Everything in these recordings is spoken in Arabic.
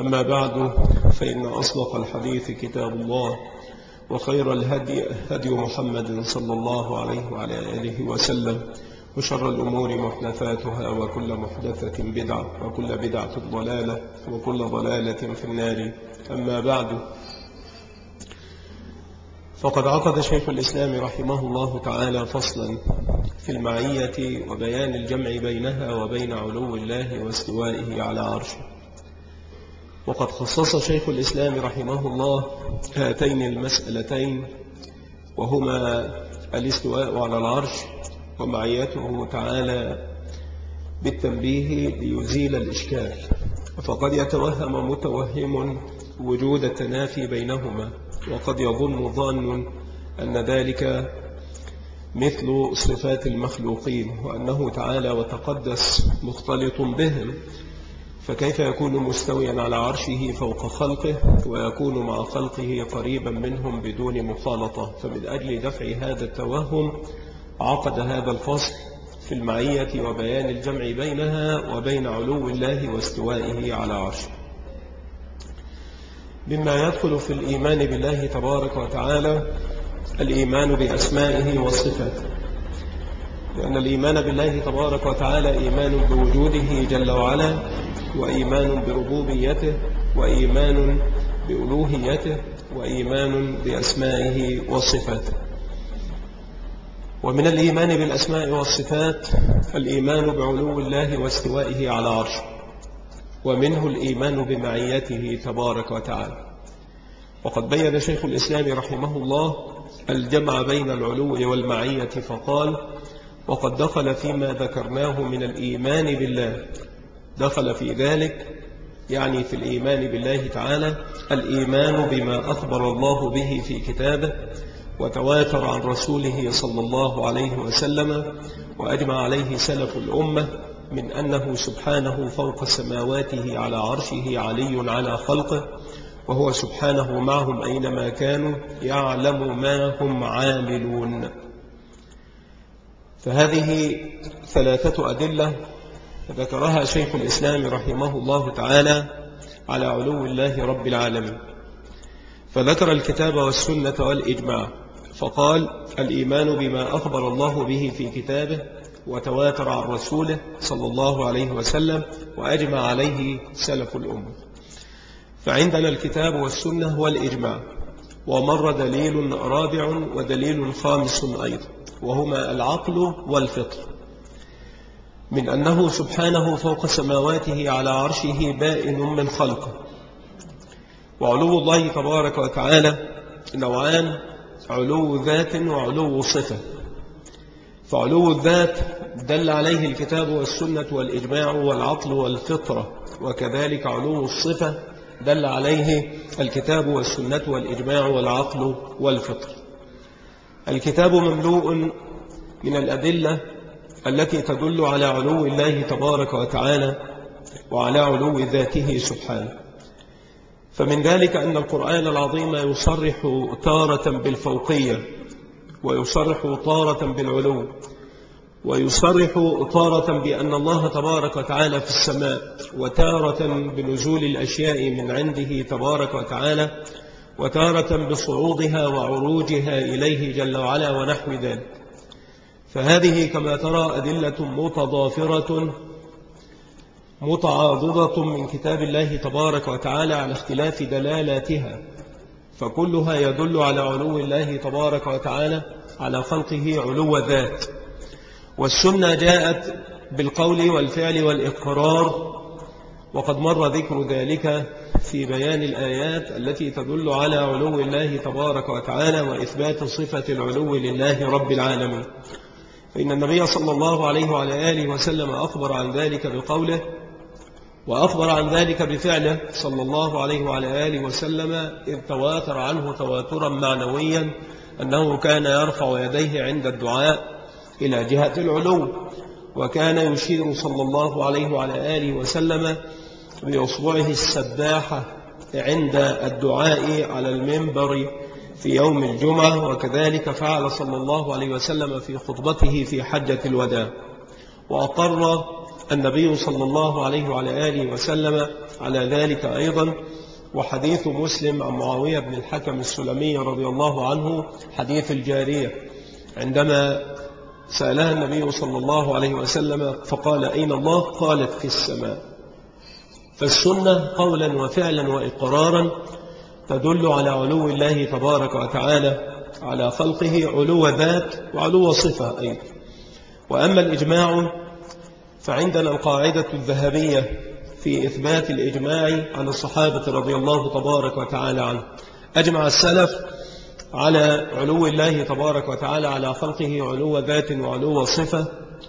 أما بعد فإن أصدق الحديث كتاب الله وخير الهدي هدي محمد صلى الله عليه وعلى آله وسلم وشر الأمور محدثاتها وكل محدثة بدعة وكل بدعة ضلالة وكل ضلالة في النار. أما بعد فقد عقد شيخ الإسلام رحمه الله تعالى فصلا في المعية وبيان الجمع بينها وبين علو الله واستوائه على عرشه. وقد خصص شيخ الإسلام رحمه الله هاتين المسألتين وهما الاستواء على العرش ومعيته تعالى بالتنبيه ليزيل الإشكال. فقد يتوهم متوهم وجود التنافي بينهما وقد يظن ظان أن ذلك مثل صفات المخلوقين وأنه تعالى وتقدس مختلط بهم. فكيف يكون مستويا على عرشه فوق خلقه ويكون مع خلقه قريبا منهم بدون مخالطة؟ فمن أجل دفع هذا التوهم عقد هذا الفصل في المعية وبيان الجمع بينها وبين علو الله واستوائه على عرشه. مما يدخل في الإيمان بالله تبارك وتعالى الإيمان بأسمائه وصفاته. لأن الإيمان بالله تبارك وتعالى إيمان بوجوده جل وعلا وإيمان بربوبيته وإيمان بألوهيته وإيمان بأسمائه وصفاته. ومن الإيمان بالأسماء والصفات الإيمان بعلو الله واستوائه على عرشه ومنه الإيمان بمعيته تبارك وتعالى. وقد بين شيخ الإسلام رحمه الله الجمع بين العلو والمعية فقال وقد دخل فيما ذكرناه من الإيمان بالله. دخل في ذلك يعني في الإيمان بالله تعالى الإيمان بما أخبر الله به في كتابه وتواتر عن رسوله صلى الله عليه وسلم وأجمع عليه سلف الأمة من أنه سبحانه فوق سماواته على عرشه علي على خلقه وهو سبحانه معهم أينما كانوا يعلم ما هم عاملون. فهذه ثلاثة أدلة ذكرها شيخ الإسلام رحمه الله تعالى على علو الله رب العالمين. فذكر الكتاب والسنة والإجماع فقال الإيمان بما أخبر الله به في كتابه وتواتر عن رسوله صلى الله عليه وسلم وأجمع عليه سلف الأمة. فعندنا الكتاب والسنة والإجماع ومر دليل رابع ودليل خامس أيضا. وهما العقل والفطر. من أنه سبحانه فوق سماواته على عرشه بائن من خلقه وعلو الله تبارك وتعالى نوعان علو ذات وعلو صفة. فعلو الذات دل عليه الكتاب والسنة والإجماع والعقل والفطرة. وكذلك علو الصفة دل عليه الكتاب والسنة والإجماع والعقل والفطر. الكتاب مملوء من الأدلة التي تدل على علو الله تبارك وتعالى وعلى علو ذاته سبحانه. فمن ذلك أن القرآن العظيم يصرح تارة بالفوقية ويصرح تارة بالعلو ويصرح تارة بأن الله تبارك وتعالى في السماء وتارة بنزول الأشياء من عنده تبارك وتعالى وتارة بصعودها وعروجها إليه جل وعلا ونحو ذلك. فهذه كما ترى أدلة متضافرة متعاضدة من كتاب الله تبارك وتعالى على اختلاف دلالاتها فكلها يدل على علو الله تبارك وتعالى على خلقه علو ذات. والسنة جاءت بالقول والفعل والإقرار وقد مر ذكر ذلك في بيان الآيات التي تدل على علو الله تبارك وتعالى وإثبات صفة العلو لله رب العالمين. فإن النبي صلى الله عليه وعلى آله وسلم أخبر عن ذلك بقوله وأخبر عن ذلك بفعله صلى الله عليه وعلى آله وسلم إذ تواتر عنه تواترا معنويا أنه كان يرفع يديه عند الدعاء إلى جهة العلو وكان يشير صلى الله عليه وعلى آله وسلم بأصبعه السباحة عند الدعاء على المنبر في يوم الجمعة وكذلك فعل صلى الله عليه وسلم في خطبته في حجة الوداع. وأقر النبي صلى الله عليه وعلى آله وسلم على ذلك أيضا. وحديث مسلم عن معاوية بن الحكم السلمي رضي الله عنه حديث الجارية. عندما سألها النبي صلى الله عليه وسلم فقال أين الله؟ قالت في السماء. فالسنة قولا وفعلا وإقرارا تدل على علو الله تبارك وتعالى على خلقه علو ذات وعلو صفة أيضا. وأما الإجماع فعندنا القاعدة الذهبية في إثبات الإجماع عن الصحابة رضي الله تبارك وتعالى عنه. أجمع السلف على علو الله تبارك وتعالى على خلقه علو ذات وعلو صفة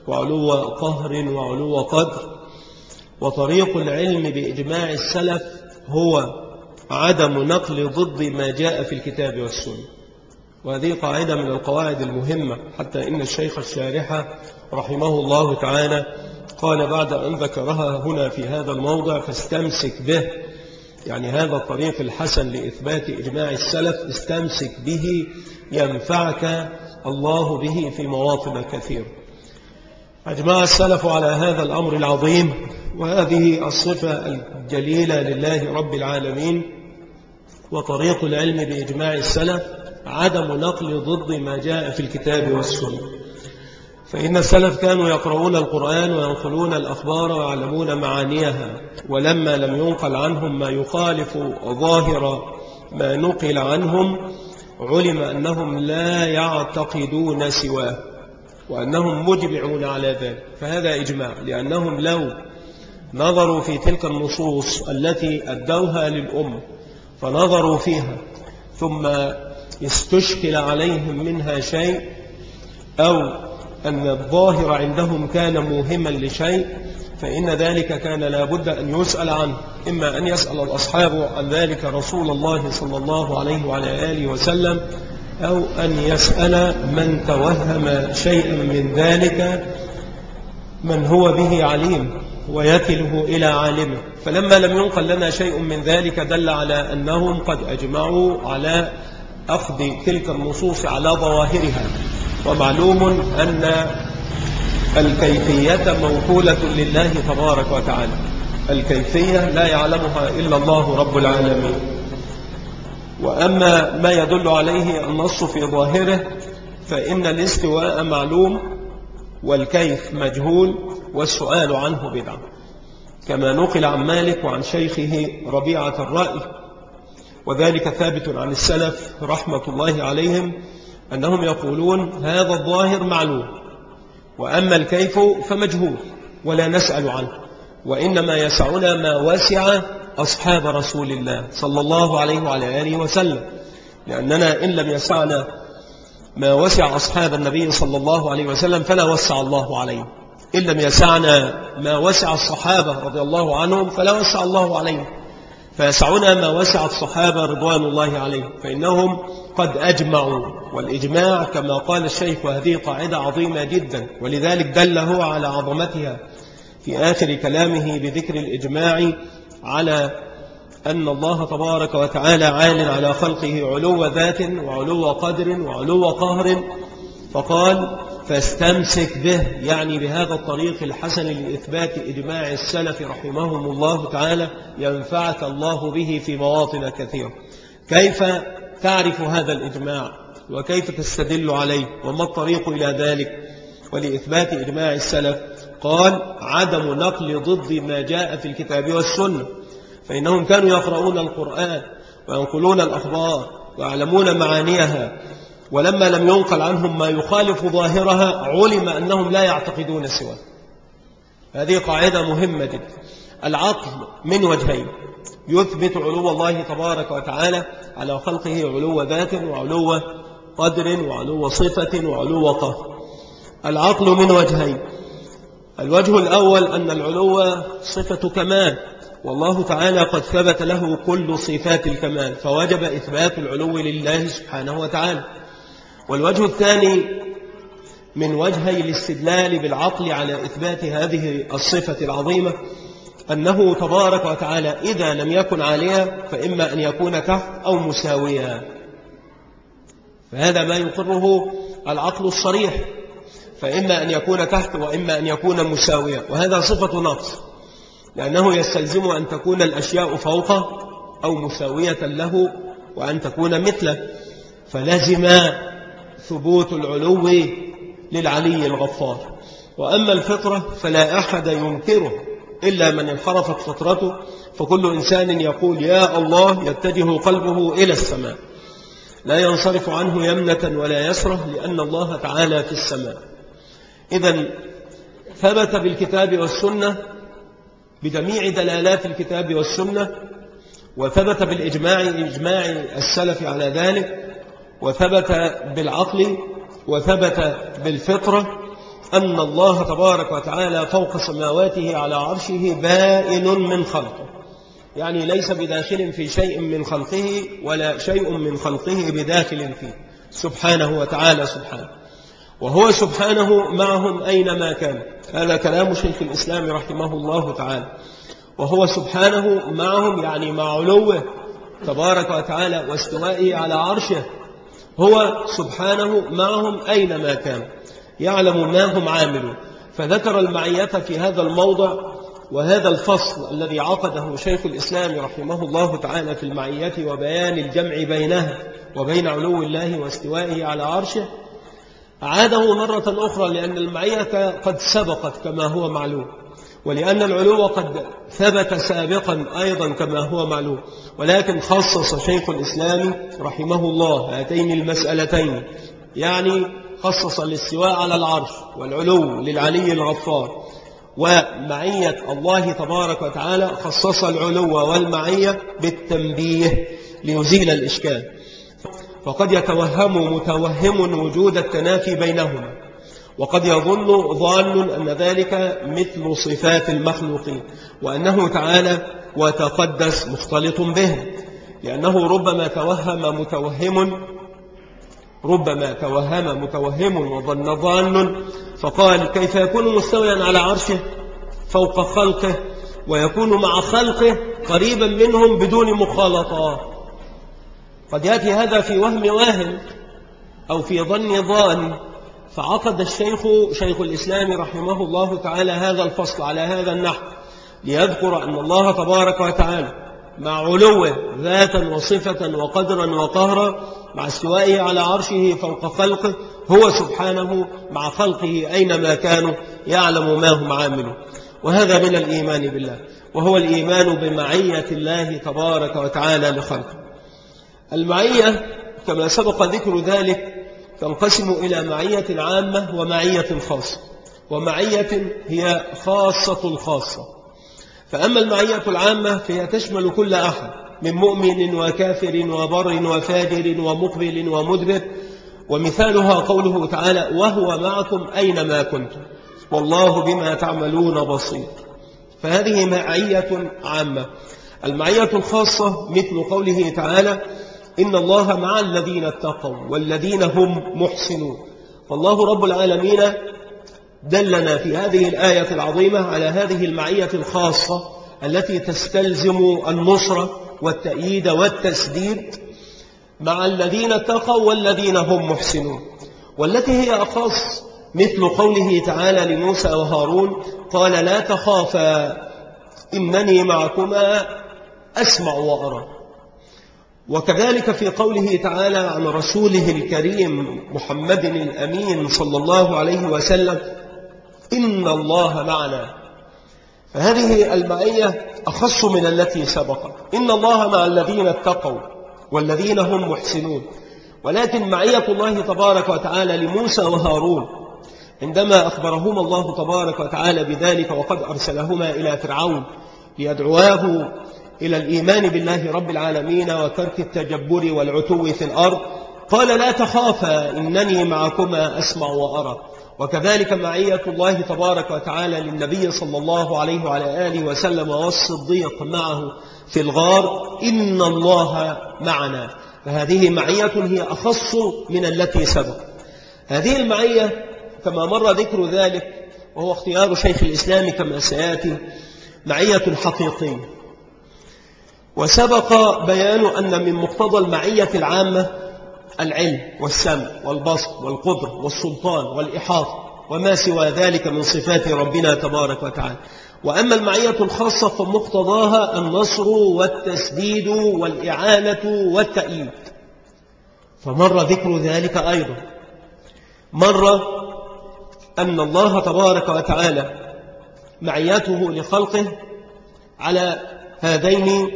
وعلو قهر وعلو قدر. وطريق العلم بإجماع السلف هو عدم نقل ضد ما جاء في الكتاب والسنة. وهذه قاعدة من القواعد المهمة حتى إن الشيخ الشارحة رحمه الله تعالى قال بعد أن ذكرها هنا في هذا الموضع فاستمسك به. يعني هذا الطريق الحسن لإثبات إجماع السلف استمسك به ينفعك الله به في مواطن كثيرة أجمع السلف على هذا الأمر العظيم وهذه الصفة الجليلة لله رب العالمين وطريق العلم بإجماع السلف عدم نقل ضد ما جاء في الكتاب والسنة. فإن السلف كانوا يقرؤون القرآن وينقلون الأخبار ويعلمون معانيها ولما لم ينقل عنهم ما يخالف ظاهر ما نقل عنهم علم أنهم لا يعتقدون سواه. وأنهم مجمعون على ذلك فهذا إجماع لأنهم لو نظروا في تلك النصوص التي أدوها للأمة فنظروا فيها ثم استشكل عليهم منها شيء أو أن الظاهر عندهم كان موهما لشيء فإن ذلك كان لابد أن يسأل عنه إما أن يسأل الأصحاب عن ذلك رسول الله صلى الله عليه وعلى آله وسلم أو أن يسأل من توهم شيئا من ذلك من هو به عليم ويكله إلى عالمه فلما لم ينقل لنا شيء من ذلك دل على أنهم قد أجمعوا على أخذ تلك النصوص على ظواهرها. ومعلوم أن الكيفية موكولة لله تبارك وتعالى. الكيفية لا يعلمها إلا الله رب العالمين. وأما ما يدل عليه النص في ظاهره فإن الاستواء معلوم والكيف مجهول والسؤال عنه بدعة كما نقل عن مالك وعن شيخه ربيعة الرأي. وذلك ثابت عن السلف رحمة الله عليهم أنهم يقولون هذا الظاهر معلوم وأما الكيف فمجهول ولا نسأل عنه. وإنما يسعنا ما وسع أصحاب رسول الله صلى الله عليه وعلى آله وسلم. لأننا إن لم يسعنا ما وسع أصحاب النبي صلى الله عليه وسلم فلا وسع الله عليه. إن لم يسعنا ما وسع الصحابة رضي الله عنهم فلا وسع الله عليهم. فيسعنا ما وسع الصحابة رضوان الله عليهم. فإنهم قد أجمعوا. والإجماع كما قال الشيخ وهذه قاعدة عظيمة جدا. ولذلك دل هو على عظمتها. في آخر كلامه بذكر الإجماع على أن الله تبارك وتعالى عال على خلقه علو ذات وعلو قدر وعلو قهر فقال فاستمسك به يعني بهذا الطريق الحسن لإثبات إجماع السلف رحمهم الله تعالى ينفعك الله به في مواطن كثيرة. كيف تعرف هذا الإجماع؟ وكيف تستدل عليه؟ وما الطريق إلى ذلك؟ ولإثبات إجماع السلف قال عدم نقل ضد ما جاء في الكتاب والسنة فإنهم كانوا يقرؤون القرآن وينقلون الأخبار ويعلمون معانيها ولما لم ينقل عنهم ما يخالف ظاهرها علم أنهم لا يعتقدون سواه. هذه قاعدة مهمة جدا. العقل من وجهين يثبت علو الله تبارك وتعالى على خلقه علو ذات وعلو قدر وعلو صفة وعلو قهر العقل من وجهين الوجه الأول أن العلو صفة كمال. والله تعالى قد ثبت له كل صفات الكمال فوجب إثبات العلو لله سبحانه وتعالى. والوجه الثاني من وجهي الاستدلال بالعقل على إثبات هذه الصفة العظيمة أنه تبارك وتعالى إذا لم يكن عاليا فإما أن يكون تحت أو مساويا. فهذا ما يقره العقل الصريح. فإما أن يكون تحت وإما أن يكون مساويا. وهذا صفة نقص لأنه يستلزم أن تكون الأشياء فوقه أو مساوية له وأن تكون مثله. فلزم ثبوت العلو للعلي الغفار. وأما الفطرة فلا أحد ينكره إلا من انحرفت فطرته. فكل إنسان يقول يا الله يتجه قلبه إلى السماء. لا ينصرف عنه يمنة ولا يسرة لأن الله تعالى في السماء. إذا ثبت بالكتاب والسنة بجميع دلالات الكتاب والسنة وثبت بالإجماع إجماع السلف على ذلك وثبت بالعقل وثبت بالفطرة أن الله تبارك وتعالى فوق سماواته على عرشه بائن من خلقه. يعني ليس بداخل في شيء من خلقه ولا شيء من خلقه بداخل فيه. سبحانه وتعالى سبحانه. وهو سبحانه معهم أينما كان. هذا كلام شيخ الإسلام رحمه الله تعالى. وهو سبحانه معهم يعني مع علوه تبارك وتعالى واستوائه على عرشه. هو سبحانه معهم أينما كان. يعلم ما هم عاملون. فذكر المعية في هذا الموضع وهذا الفصل الذي عقده شيخ الإسلام رحمه الله تعالى في المعية وبيان الجمع بينها وبين علو الله واستوائه على عرشه. عاده مرة أخرى لأن المعية قد سبقت كما هو معلوم ولأن العلو قد ثبت سابقا أيضا كما هو معلوم ولكن خصص شيخ الإسلام رحمه الله هاتين المسألتين يعني خصص الاستواء على العرش والعلو للعلي الغفار ومعية الله تبارك وتعالى خصص العلو والمعية بالتنبيه ليزيل الإشكال. فقد يتوهم متوهم وجود التنافي بينهما وقد يظن ظان أن ذلك مثل صفات المخلوقين وأنه تعالى وتقدس مختلط به لأنه ربما توهم متوهم ربما توهم متوهم وظن ظان فقال كيف يكون مستويا على عرشه فوق خلقه ويكون مع خلقه قريبا منهم بدون مخالطات قد يأتي هذا في وهم واهم أو في ظن ظان. فعقد الشيخ شيخ الإسلام رحمه الله تعالى هذا الفصل على هذا النحو ليذكر أن الله تبارك وتعالى مع علوه ذاتا وصفة وقدرا وقهرا مع استوائه على عرشه فوق خلقه هو سبحانه مع خلقه أينما كانوا يعلم ما هم عاملون. وهذا من الإيمان بالله وهو الإيمان بمعية الله تبارك وتعالى لخلقه. المعية كما سبق ذكر ذلك تنقسم إلى معية عامة ومعية خاصة. ومعية هي خاصة الخاصة فأما المعية العامة فهي تشمل كل أحد من مؤمن وكافر وبر وفاجر ومقبل ومدبر. ومثالها قوله تعالى وهو معكم أينما كنتم والله بما تعملون بصير. فهذه معية عامة. المعية الخاصة مثل قوله تعالى إن الله مع الذين اتقوا والذين هم محسنون. فالله رب العالمين دلنا في هذه الآية العظيمة على هذه المعية الخاصة التي تستلزم النصرة والتأييد والتسديد مع الذين اتقوا والذين هم محسنون. والتي هي أخص مثل قوله تعالى لموسى وهارون قال لا تخافا إنني معكما أسمع وأرى. وكذلك في قوله تعالى عن رسوله الكريم محمد الأمين صلى الله عليه وسلم إن الله معنا. فهذه المعية أخص من التي سبقت إن الله مع الذين اتقوا والذين هم محسنون. ولكن معية الله تبارك وتعالى لموسى وهارون عندما أخبرهما الله تبارك وتعالى بذلك وقد أرسلهما إلى فرعون ليدعواه إلى الإيمان بالله رب العالمين وترك التجبر والعتو في الأرض. قال لا تخافا إنني معكما أسمع وأرى. وكذلك معية الله تبارك وتعالى للنبي صلى الله عليه وعلى آله وسلم والصديق معه في الغار إن الله معنا. فهذه معية هي أخص من التي سبق. هذه المعية كما مر ذكر ذلك وهو اختيار شيخ الإسلام كما سيأتي معية حقيقية وسبق بيان أن من مقتضى المعية العامة العلم والسمع والبسط والقدر والسلطان والإحاطة وما سوى ذلك من صفات ربنا تبارك وتعالى. وأما المعية الخاصة فمقتضاها النصر والتسديد والإعانة والتأييد. فمر ذكر ذلك أيضا. مر أن الله تبارك وتعالى معيته لخلقه على هذين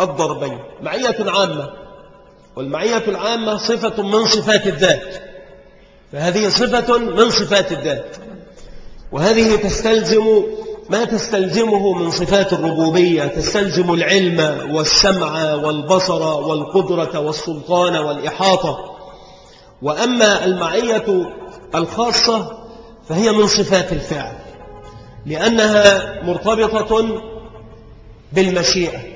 الضربين معية عامة. والمعية العامة صفة من صفات الذات. فهذه صفة من صفات الذات. وهذه تستلزم ما تستلزمه من صفات الربوبية؟ تستلزم العلم والسمع والبصر والقدرة والسلطان والإحاطة. وأما المعية الخاصة فهي من صفات الفعل لأنها مرتبطة بالمشيئة.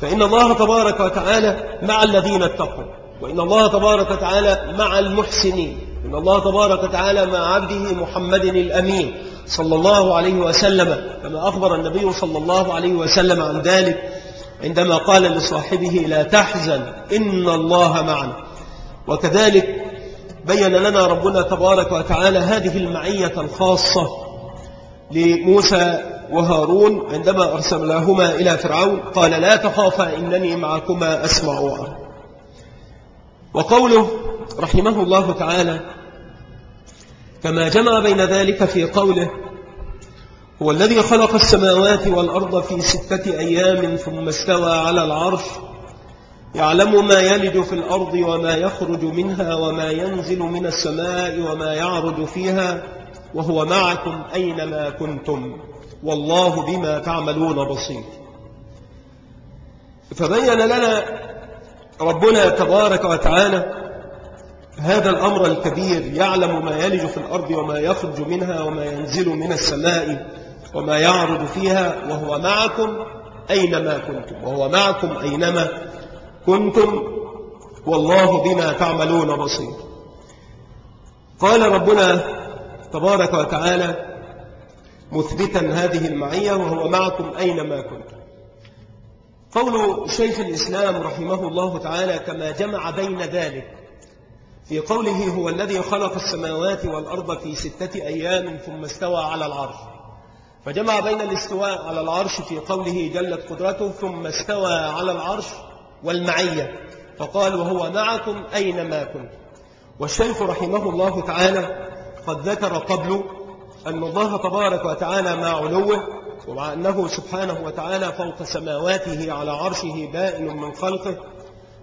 فإن الله تبارك وتعالى مع الذين اتقوا وإن الله تبارك وتعالى مع المحسنين إن الله تبارك وتعالى مع عبده محمد الأمين صلى الله عليه وسلم كما أخبر النبي صلى الله عليه وسلم عن ذلك عندما قال لصاحبه لا تحزن إن الله معنا. وكذلك بين لنا ربنا تبارك وتعالى هذه المعية الخاصة لموسى وهارون عندما أرسلهما إلى فرعون قال لا تخافا إنني معكما أسمع. وأرى وقوله رحمه الله تعالى كما جمع بين ذلك في قوله هو الذي خلق السماوات والأرض في ستة أيام ثم استوى على العرش يعلم ما يلد في الأرض وما يخرج منها وما ينزل من السماء وما يعرج فيها وهو معكم أينما كنتم. والله بما تعملون بصير. فبين لنا ربنا تبارك وتعالى هذا الأمر الكبير يعلم ما يلج في الأرض وما يخرج منها وما ينزل من السماء وما يعرض فيها وهو معكم أينما كنتم وهو معكم أينما كنتم والله بما تعملون بصير. قال ربنا تبارك وتعالى مثبتا هذه المعية وهو معكم أينما كنتم. قول شيخ الإسلام رحمه الله تعالى كما جمع بين ذلك. في قوله هو الذي خلق السماوات والأرض في ستة أيام ثم استوى على العرش. فجمع بين الاستواء على العرش في قوله جلت قدرته ثم استوى على العرش والمعية. فقال وهو معكم أينما كنت والشيخ رحمه الله تعالى قد ذكر قبل أن الله تبارك وتعالى مع علوه ومع أنه سبحانه وتعالى فوق سماواته على عرشه بائن من خلقه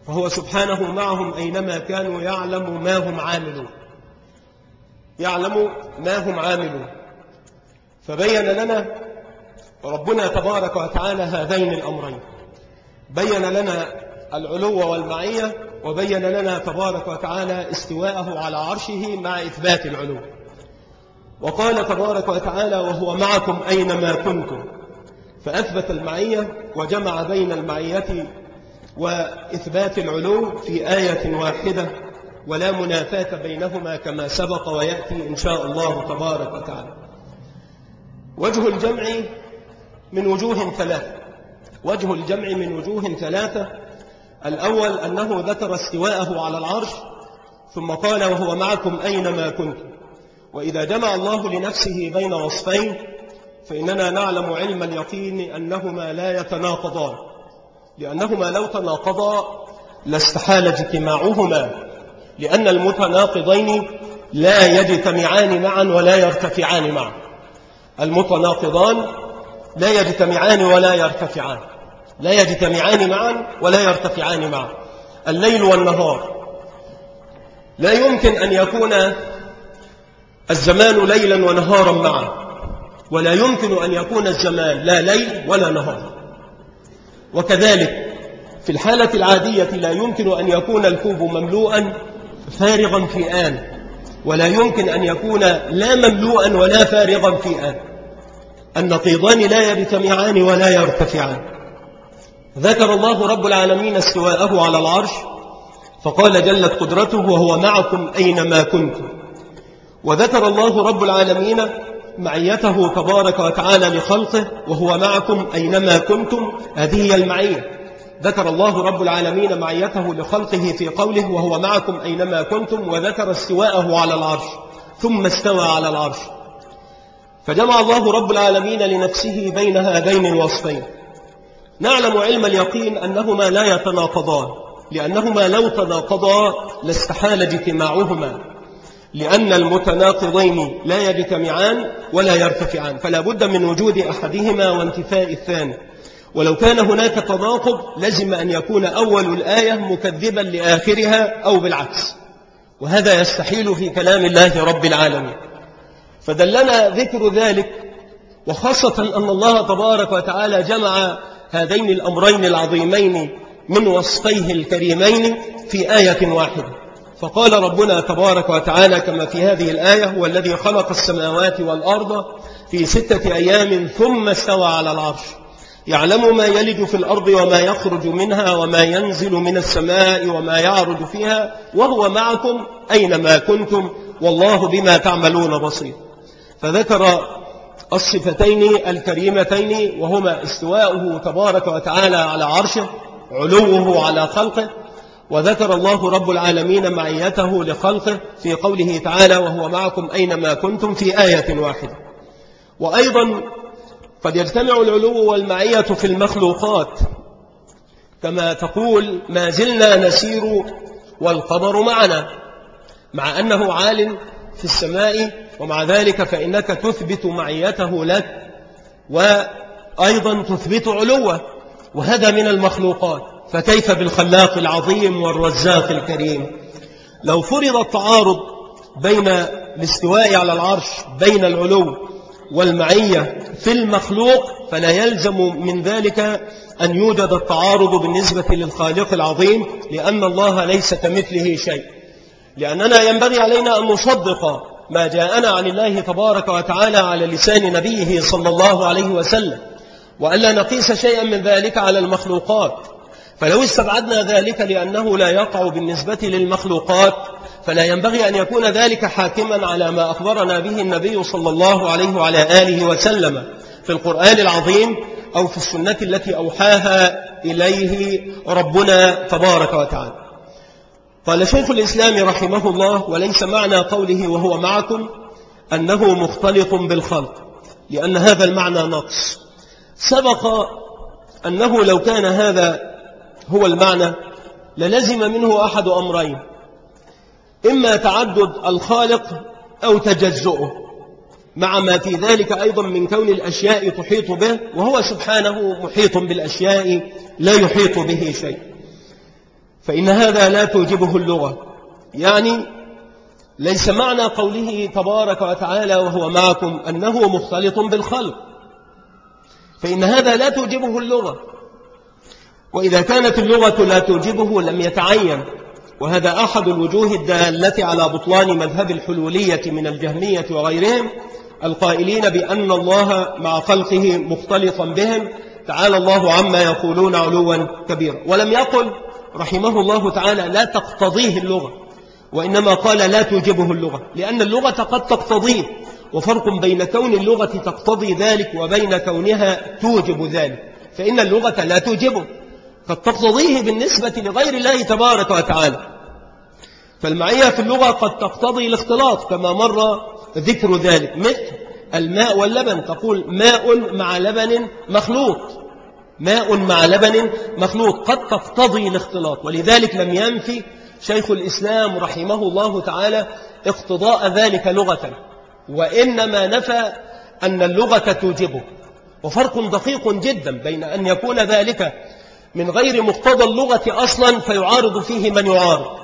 فهو سبحانه معهم أينما كانوا يعلم ما هم عاملون. يعلم ما هم عاملون. فبين لنا ربنا تبارك وتعالى هذين الأمرين. بين لنا العلو والمعية وبين لنا تبارك وتعالى استواءه على عرشه مع إثبات العلو. وقال تبارك وتعالى وهو معكم أينما كنتم. فأثبت المعية وجمع بين المعية وإثبات العلو في آية واحدة ولا منافاة بينهما كما سبق ويأتي إن شاء الله تبارك وتعالى. وجه الجمع من وجوه ثلاثة. وجه الجمع من وجوه ثلاثة. الأول أنه ذكر استواءه على العرش ثم قال وهو معكم أينما كنتم. وإذا جمع الله لنفسه بين وصفين فإننا نعلم علم اليقين أنهما لا يتناقضان. لأنهما لو تناقضا لاستحال اجتماعهما لأن المتناقضين لا يجتمعان معا ولا يرتفعان معا. المتناقضان لا يجتمعان ولا يرتفعان. لا يجتمعان معا ولا يرتفعان معا. الليل والنهار. لا يمكن أن يكون الزمان ليلا ونهارا معا. ولا يمكن أن يكون الزمان لا ليل ولا نهار. وكذلك في الحالة العادية لا يمكن أن يكون الكوب مملوءا فارغا في آن. ولا يمكن أن يكون لا مملوءا ولا فارغا في آن. النقيضان لا يجتمعان ولا يرتفعان. ذكر الله رب العالمين استواءه على العرش فقال جلت قدرته وهو معكم أينما كنتم. وذكر الله رب العالمين معيته تبارك وتعالى لخلقه وهو معكم أينما كنتم هذه هي المعية. ذكر الله رب العالمين معيته لخلقه في قوله وهو معكم أينما كنتم وذكر استواءه على العرش ثم استوى على العرش. فجمع الله رب العالمين لنفسه بين هذين الوصفين. نعلم علم اليقين أنهما لا يتناقضان لأنهما لو تناقضا لاستحال اجتماعهما. لأن المتناقضين لا يجتمعان ولا يرتفعان فلا بد من وجود أحدهما وانتفاء الثاني. ولو كان هناك تناقض لزم أن يكون أول الآية مكذبا لآخرها أو بالعكس. وهذا يستحيل في كلام الله رب العالمين. فدلنا ذكر ذلك وخاصة أن الله تبارك وتعالى جمع هذين الأمرين العظيمين من وصفيه الكريمين في آية واحدة. فقال ربنا تبارك وتعالى كما في هذه الآية هو الذي خلق السماوات والأرض في ستة أيام ثم استوى على العرش يعلم ما يلج في الأرض وما يخرج منها وما ينزل من السماء وما يعرج فيها وهو معكم أينما كنتم والله بما تعملون بصير. فذكر الصفتين الكريمتين وهما استواؤه تبارك وتعالى على عرشه علوه على خلقه وذكر الله رب العالمين معيته لخلقه في قوله تعالى وهو معكم أينما كنتم في آية واحدة. وأيضا قد يجتمع العلو والمعية في المخلوقات. كما تقول ما زلنا نسير والقمر معنا. مع أنه عال في السماء ومع ذلك فإنك تثبت معيته لك. وأيضا تثبت علوه. وهذا من المخلوقات. فكيف بالخلاق العظيم والرزاق الكريم؟ لو فرض التعارض بين الاستواء على العرش بين العلو والمعية في المخلوق فلا يلزم من ذلك أن يوجد التعارض بالنسبة للخالق العظيم لأن الله ليس كمثله شيء. لأننا ينبغي علينا أن نصدق ما جاءنا عن الله تبارك وتعالى على لسان نبيه صلى الله عليه وسلم وألا نقيس شيئا من ذلك على المخلوقات. فلو استبعدنا ذلك لأنه لا يقع بالنسبة للمخلوقات فلا ينبغي أن يكون ذلك حاكما على ما أخبرنا به النبي صلى الله عليه وعلى آله وسلم في القرآن العظيم أو في السنة التي أوحاها إليه ربنا تبارك وتعالى. قال شيخ الإسلام رحمه الله وليس معنى قوله وهو معكم أنه مختلط بالخلق لأن هذا المعنى نقص. سبق أنه لو كان هذا هو المعنى للزم منه أحد أمرين إما تعدد الخالق أو تجزؤه مع ما في ذلك أيضا من كون الأشياء تحيط به وهو سبحانه محيط بالأشياء لا يحيط به شيء. فإن هذا لا توجبه اللغة يعني ليس معنى قوله تبارك وتعالى وهو معكم أنه مختلط بالخلق. فإن هذا لا توجبه اللغة وإذا كانت اللغة لا توجبه لم يتعين. وهذا أحد الوجوه الدالة على بطلان مذهب الحلولية من الجهمية وغيرهم القائلين بأن الله مع خلقه مختلطا بهم تعالى الله عما يقولون علوا كبيرا. ولم يقل رحمه الله تعالى لا تقتضيه اللغة وإنما قال لا توجبه اللغة لأن اللغة قد تقتضيه وفرق بين كون اللغة تقتضي ذلك وبين كونها توجب ذلك فإن اللغة لا توجبه. قد تقتضيه بالنسبة لغير الله تبارك وتعالى. فالمعية في اللغة قد تقتضي الاختلاط كما مر ذكر ذلك. مثل الماء واللبن تقول ماء مع لبن مخلوط. ماء مع لبن مخلوط قد تقتضي الاختلاط. ولذلك لم ينفي شيخ الإسلام رحمه الله تعالى اقتضاء ذلك لغة. وإنما نفى أن اللغة توجبه. وفرق دقيق جدا بين أن يكون ذلك من غير مقتضى اللغة أصلا فيعارض فيه من يعارض.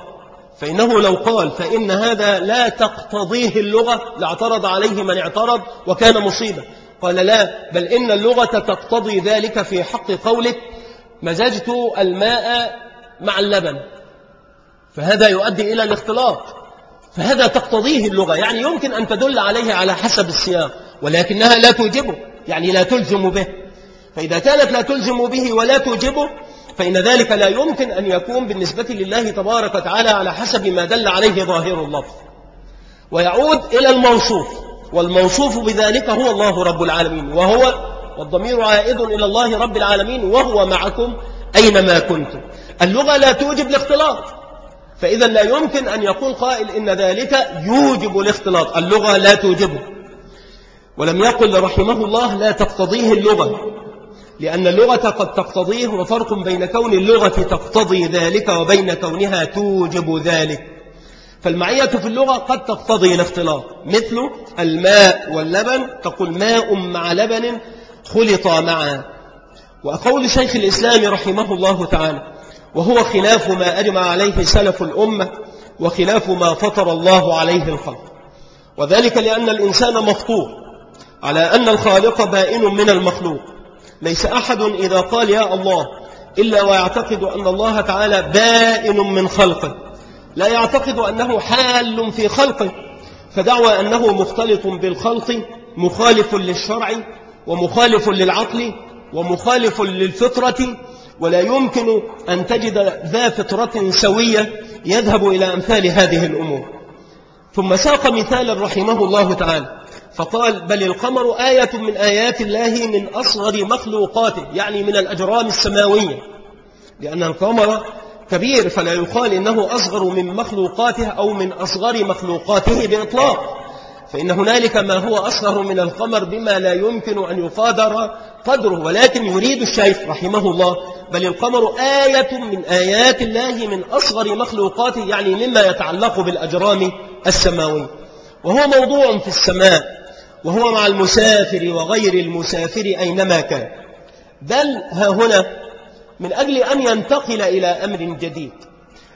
فإنه لو قال فإن هذا لا تقتضيه اللغة لاعترض عليه من اعترض وكان مصيبة قال لا بل إن اللغة تقتضي ذلك في حق قولك مزجت الماء مع اللبن. فهذا يؤدي إلى الاختلاط. فهذا تقتضيه اللغة يعني يمكن أن تدل عليه على حسب السياق ولكنها لا توجبه يعني لا تلزم به. فإذا كانت لا تلزم به ولا توجبه فإن ذلك لا يمكن أن يكون بالنسبة لله تبارك وتعالى على حسب ما دل عليه ظاهر اللفظ. ويعود إلى الموصوف والموصوف بذلك هو الله رب العالمين وهو والضمير عائد إلى الله رب العالمين وهو معكم أينما كنتم. اللغة لا توجب الاختلاط فإذا لا يمكن أن يقول قائل إن ذلك يوجب الاختلاط. اللغة لا توجبه ولم يقل رحمه الله لا تقتضيه اللغة. لأن اللغة قد تقتضيه وفرق بين كون اللغة تقتضي ذلك وبين كونها توجب ذلك. فالمعية في اللغة قد تقتضي الاختلاط مثل الماء واللبن تقول ماء مع لبن خلطا معا. وقول شيخ الإسلام رحمه الله تعالى وهو خلاف ما أجمع عليه سلف الأمة وخلاف ما فطر الله عليه الخلق وذلك لأن الإنسان مفطور على أن الخالق بائن من المخلوق. ليس أحد إذا قال يا الله إلا ويعتقد أن الله تعالى بائن من خلقه. لا يعتقد أنه حال في خلقه. فدعوى أنه مختلط بالخلق مخالف للشرع ومخالف للعقل ومخالف للفطرة. ولا يمكن أن تجد ذا فطرة سوية يذهب إلى أمثال هذه الأمور. ثم ساق مثالا رحمه الله تعالى. فقال بل القمر آية من آيات الله من أصغر مخلوقاته يعني من الأجرام السماوية. لأن القمر كبير فلا يقال إنه أصغر من مخلوقاته أو من أصغر مخلوقاته بإطلاق. فإن هنالك ما هو أصغر من القمر بما لا يمكن أن يقادر قدره ولكن يريد الشيخ رحمه الله بل القمر آية من آيات الله من أصغر مخلوقاته يعني مما يتعلق بالأجرام السماوي وهو موضوع في السماء وهو مع المسافر وغير المسافر أينما كان. بل ها هنا من أجل أن ينتقل إلى أمر جديد.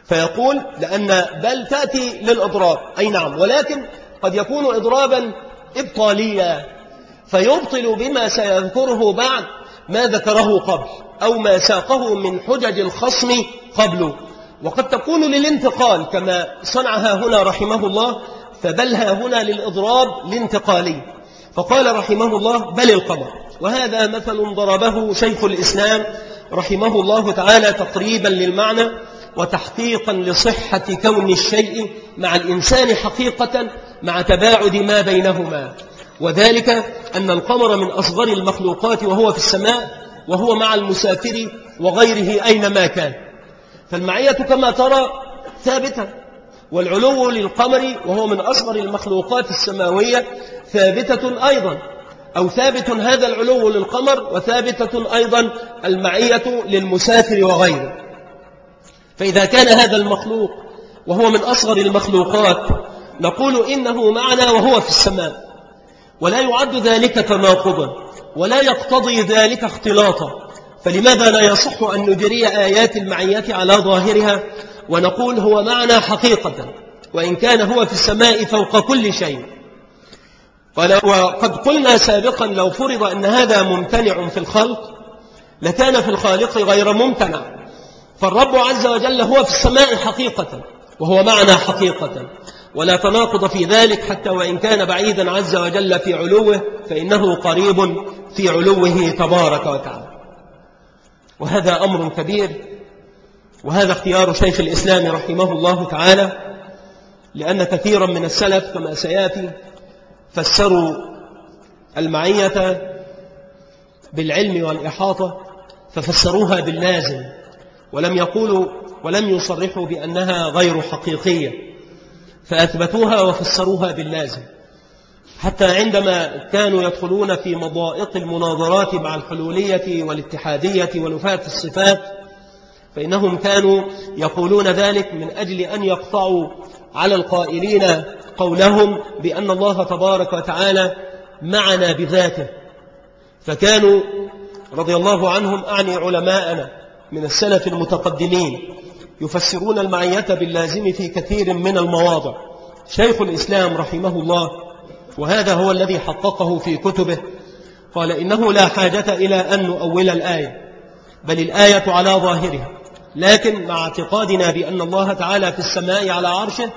فيقول لأن بل تأتي للإضراب. أي نعم ولكن قد يكون إضرابا إبطاليا. فيبطل بما سيذكره بعد ما ذكره قبل أو ما ساقه من حجج الخصم قبله. وقد تكون للانتقال كما صنعها هنا رحمه الله فبلها هنا للإضراب الانتقالي. فقال رحمه الله بل القمر. وهذا مثل ضربه شيخ الإسلام رحمه الله تعالى تقريبا للمعنى وتحقيقا لصحة كون الشيء مع الإنسان حقيقة مع تباعد ما بينهما. وذلك أن القمر من أصغر المخلوقات وهو في السماء وهو مع المسافر وغيره أينما كان. فالمعية كما ترى ثابتة. والعلو للقمر وهو من أصغر المخلوقات السماوية ثابتة أيضا. أو ثابت هذا العلو للقمر وثابتة أيضا المعية للمسافر وغيره. فإذا كان هذا المخلوق وهو من أصغر المخلوقات نقول إنه معنا وهو في السماء. ولا يعد ذلك تناقضا ولا يقتضي ذلك اختلاطا. فلماذا لا يصح أن نجري آيات المعية على ظاهرها ونقول هو معنا حقيقة وإن كان هو في السماء فوق كل شيء. قال وقد قلنا سابقا لو فرض أن هذا ممتنع في الخلق لكان في الخالق غير ممتنع. فالرب عز وجل هو في السماء حقيقة وهو معنا حقيقة. ولا تناقض في ذلك حتى وإن كان بعيدا عز وجل في علوه فإنه قريب في علوه تبارك وتعالى. وهذا أمر كبير وهذا اختيار شيخ الإسلام رحمه الله تعالى لأن كثيرا من السلف كما سيأتي فسروا المعية بالعلم والإحاطة ففسروها باللازم ولم يقولوا ولم يصرحوا بأنها غير حقيقية فأثبتوها وفسروها باللازم. حتى عندما كانوا يدخلون في مضائق المناظرات مع الحلولية والاتحادية ونفاة الصفات فإنهم كانوا يقولون ذلك من أجل أن يقطعوا على القائلين قولهم بأن الله تبارك وتعالى معنا بذاته. فكانوا رضي الله عنهم أعني علماءنا من السلف المتقدمين يفسرون المعية باللازم في كثير من المواضع. شيخ الإسلام رحمه الله وهذا هو الذي حققه في كتبه قال إنه لا حاجة إلى أن نؤول الآية بل الآية على ظاهرها. لكن مع اعتقادنا بأن الله تعالى في السماء على عرشه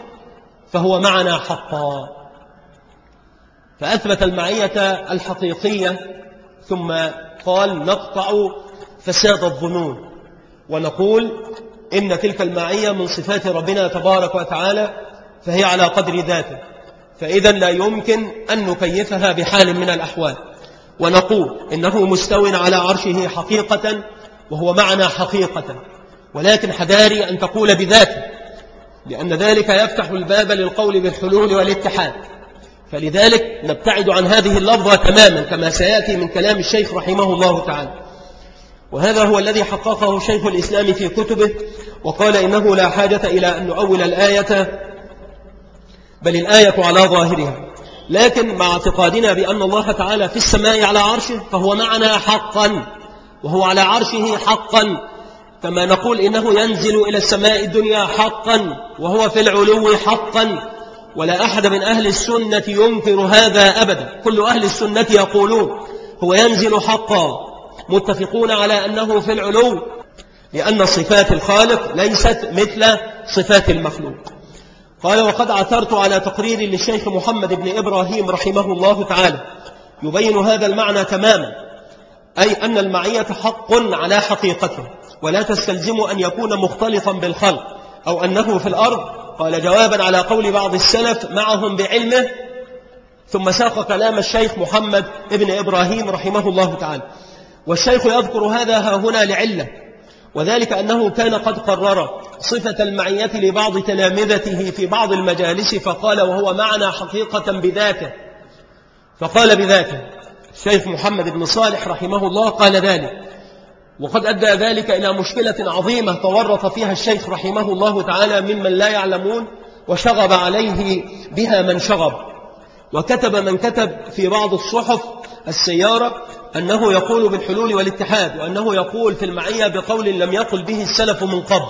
فهو معنا حقا. فأثبت المعية الحقيقية ثم قال نقطع فساد الظنون ونقول إن تلك المعية من صفات ربنا تبارك وتعالى فهي على قدر ذاته. فإذا لا يمكن أن نكيفها بحال من الأحوال ونقول إنه مستو على عرشه حقيقة وهو معنا حقيقة ولكن حذاري أن تقول بذاته لأن ذلك يفتح الباب للقول بالحلول والاتحاد. فلذلك نبتعد عن هذه اللفظة تماما كما سيأتي من كلام الشيخ رحمه الله تعالى. وهذا هو الذي حققه شيخ الإسلام في كتبه وقال إنه لا حاجة إلى أن نؤول الآية بل الآية على ظاهرها. لكن مع اعتقادنا بأن الله تعالى في السماء على عرشه فهو معنا حقا وهو على عرشه حقا. كما نقول إنه ينزل إلى السماء الدنيا حقا وهو في العلو حقا. ولا أحد من أهل السنة ينكر هذا أبدا. كل أهل السنة يقولون هو ينزل حقا. متفقون على أنه في العلو لأن صفات الخالق ليست مثل صفات المخلوق. قال وقد عثرت على تقرير للشيخ محمد بن إبراهيم رحمه الله تعالى. يبين هذا المعنى تماما أي أن المعية حق على حقيقته. ولا تستلزم أن يكون مختلطا بالخلق أو أنه في الأرض. قال جوابا على قول بعض السلف معهم بعلمه. ثم ساق كلام الشيخ محمد ابن إبراهيم رحمه الله تعالى. والشيخ يذكر هذا ها هنا لعلة. وذلك أنه كان قد قرر صفة المعية لبعض تلامذته في بعض المجالس فقال وهو معنا حقيقة بذاته. فقال بذاته. الشيخ محمد بن صالح رحمه الله قال ذلك. وقد أدى ذلك إلى مشكلة عظيمة تورط فيها الشيخ رحمه الله تعالى ممن لا يعلمون وشغب عليه بها من شغب. وكتب من كتب في بعض الصحف السيارة أنه يقول بالحلول والاتحاد وأنه يقول في المعية بقول لم يقل به السلف من قبل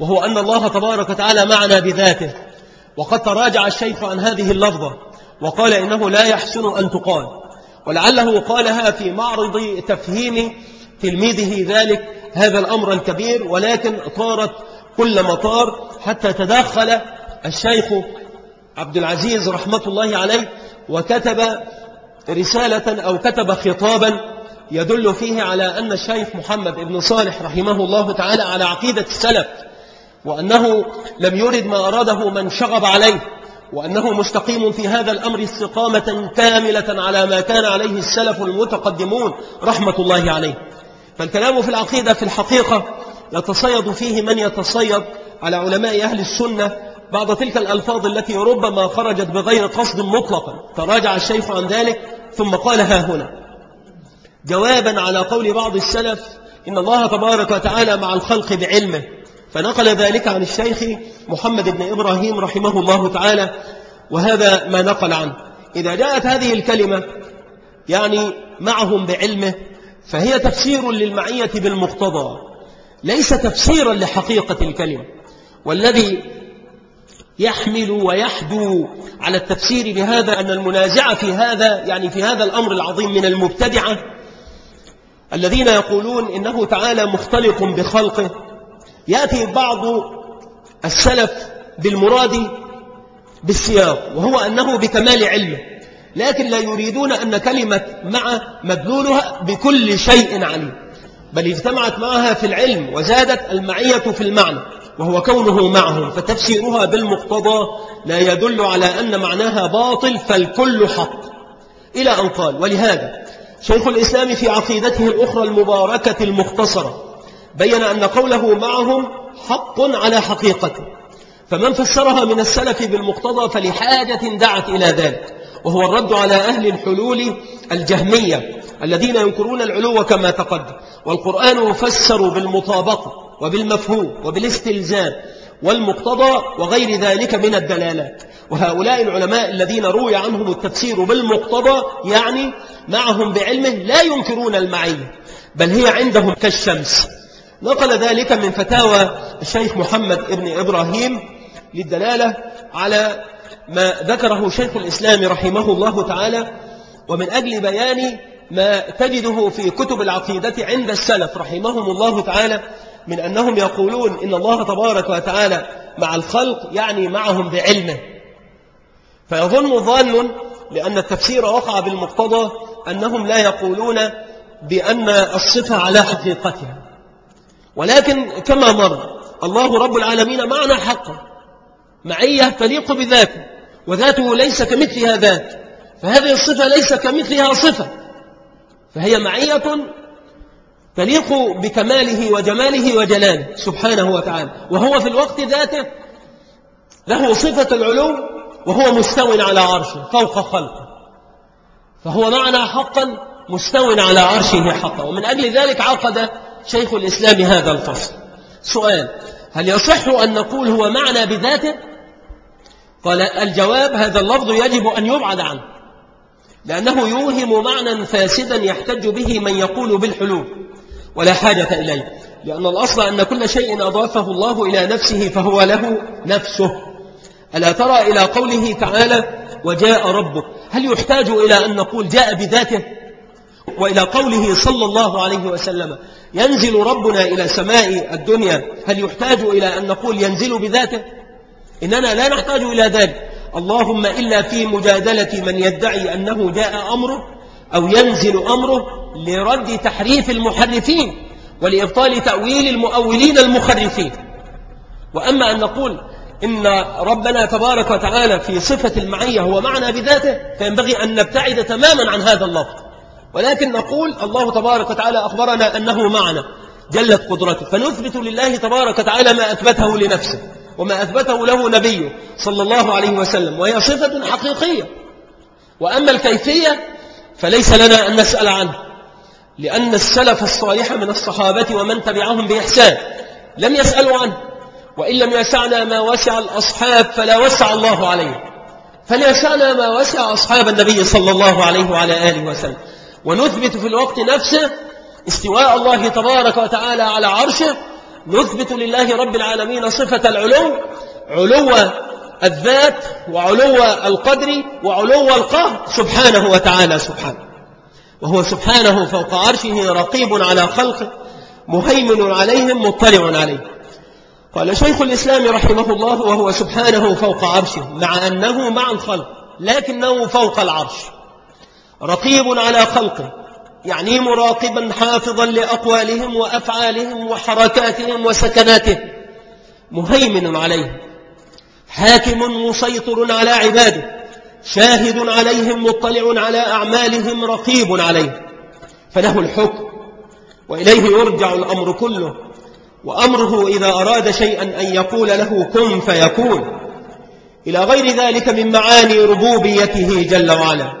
وهو أن الله تبارك وتعالى معنا بذاته. وقد تراجع الشيخ عن هذه اللفظة وقال إنه لا يحسن أن تقال ولعله قالها في معرض تفهيم تلميذه ذلك هذا الأمر الكبير ولكن طارت كل مطار حتى تدخل الشيخ عبد العزيز رحمة الله عليه وكتب رسالة أو كتب خطابا يدل فيه على أن الشيخ محمد بن صالح رحمه الله تعالى على عقيدة السلف وأنه لم يرد ما أراده من شغب عليه وأنه مستقيم في هذا الأمر استقامة كاملة على ما كان عليه السلف المتقدمون رحمة الله عليه. فالكلام في العقيدة في الحقيقة يتصيد فيه من يتصيد على علماء أهل السنة بعض تلك الألفاظ التي ربما خرجت بغير قصد مطلقا. تراجع الشيخ عن ذلك ثم قال ها هنا. جوابا على قول بعض السلف إن الله تبارك وتعالى مع الخلق بعلمه. فنقل ذلك عن الشيخ محمد بن إبراهيم رحمه الله تعالى وهذا ما نقل عنه. إذا جاءت هذه الكلمة يعني معهم بعلمه فهي تفسير للمعية بالمقتضى ليس تفسيرا لحقيقة الكلمة. والذي يحمل ويحدو على التفسير بهذا أن المنازع في هذا يعني في هذا الأمر العظيم من المبتدعة الذين يقولون إنه تعالى مختلق بخلقه. يأتي بعض السلف بالمراد بالسياق وهو أنه بكمال علمه. لكن لا يريدون أن كلمة مع مدلولها بكل شيء عليم. بل اجتمعت معها في العلم وزادت المعية في المعنى وهو كونه معهم فتفسيرها بالمقتضى لا يدل على أن معناها باطل فالكل حق. إلى أن قال ولهذا شيخ الإسلام في عقيدته الأخرى المباركة المختصرة بين أن قوله معهم حق على حقيقته. فمن فسرها من السلف بالمقتضى فلحاجة دعت إلى ذلك. وهو الرد على أهل الحلول الجهمية الذين ينكرون العلو كما تقدم. والقرآن يفسر بالمطابقة وبالمفهوم وبالاستلزام والمقتضى وغير ذلك من الدلالات. وهؤلاء العلماء الذين روي عنهم التفسير بالمقتضى يعني معهم بعلمه لا ينكرون المعية بل هي عندهم كالشمس. نقل ذلك من فتاوى الشيخ محمد ابن إبراهيم للدلالة على ما ذكره شيخ الإسلام رحمه الله تعالى ومن أجل بيان ما تجده في كتب العقيدة عند السلف رحمهم الله تعالى من أنهم يقولون إن الله تبارك وتعالى مع الخلق يعني معهم بعلمه. فيظن ظان لأن التفسير وقع بالمقتضى أنهم لا يقولون بأن الصفة على حقيقتها. ولكن كما مر الله رب العالمين معنى حقا. معية تليق بذاته وذاته ليس كمثلها ذات فهذه الصفة ليس كمثلها صفة فهي معية تليق بكماله وجماله وجلاله سبحانه وتعالى وهو في الوقت ذاته له صفة العلو وهو مستو على عرشه فوق خلقه فهو معنى حقا مستو على عرشه حقا ومن أجل ذلك عقد شيخ الإسلام هذا الفصل. سؤال هل يصح أن نقول هو معنى بذاته؟ قال الجواب هذا اللفظ يجب أن يبعد عنه لأنه يوهم معنى فاسدا يحتج به من يقول بالحلول ولا حاجة إليه لأن الأصل أن كل شيء أضافه الله إلى نفسه فهو له نفسه. ألا ترى إلى قوله تعالى وجاء ربك هل يحتاج إلى أن نقول جاء بذاته؟ وإلى قوله صلى الله عليه وسلم ينزل ربنا إلى سماء الدنيا هل يحتاج إلى أن نقول ينزل بذاته؟ إننا لا نحتاج إلى ذلك. اللهم إلا في مجادلة من يدعي أنه جاء أمره أو ينزل أمره لرد تحريف المحرفين ولإبطال تأويل المؤولين المخرفين. وأما أن نقول إن ربنا تبارك وتعالى في صفة المعية هو معنى بذاته فينبغي أن نبتعد تماما عن هذا اللفظ. ولكن نقول الله تبارك وتعالى أخبرنا أنه معنا جلت قدرته. فنثبت لله تبارك وتعالى ما أثبته لنفسه. وما أثبته له نبيه صلى الله عليه وسلم وهي صفة حقيقية. وأما الكيفية فليس لنا أن نسأل عنه لأن السلف الصالح من الصحابة ومن تبعهم بإحسان لم يسألوا عنه وإن لم يسعنا ما وسع الأصحاب فلا وسع الله عليه فليسعنا ما وسع أصحاب النبي صلى الله عليه وعلى آله وسلم. ونثبت في الوقت نفسه استواء الله تبارك وتعالى على عرشه نثبت لله رب العالمين صفة العلو علو الذات وعلو القدر وعلو القهر سبحانه وتعالى سبحانه. وهو سبحانه فوق عرشه رقيب على خلقه مهيمن عليهم مطلع عليه. قال شيخ الإسلام رحمه الله وهو سبحانه فوق عرشه مع أنه مع الخلق لكنه فوق العرش. رقيب على خلقه يعني مراقبا حافظا لأقوالهم وأفعالهم وحركاتهم وسكناتهم مهيمن عليهم حاكم مسيطر على عباده شاهد عليهم مطلع على أعمالهم رقيب عليهم. فله الحكم وإليه يرجع الأمر كله. وأمره إذا أراد شيئا أن يقول له كن فيكون. إلى غير ذلك من معاني ربوبيته جل وعلا.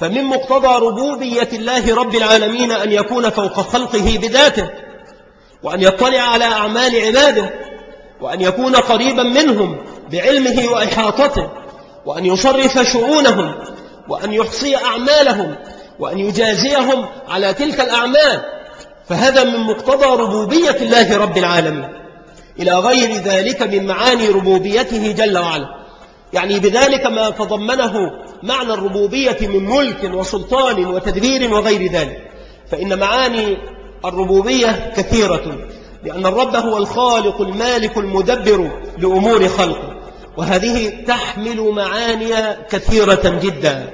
فمن مقتضى ربوبية الله رب العالمين أن يكون فوق خلقه بذاته وأن يطلع على أعمال عباده وأن يكون قريبا منهم بعلمه وإحاطته وأن يصرف شؤونهم وأن يحصي أعمالهم وأن يجازيهم على تلك الأعمال. فهذا من مقتضى ربوبية الله رب العالمين. إلى غير ذلك من معاني ربوبيته جل وعلا. يعني بذلك ما تضمنه معنى الربوبية من ملك وسلطان وتدبير وغير ذلك. فإن معاني الربوبية كثيرة لأن الرب هو الخالق المالك المدبر لأمور خلقه وهذه تحمل معاني كثيرة جدا.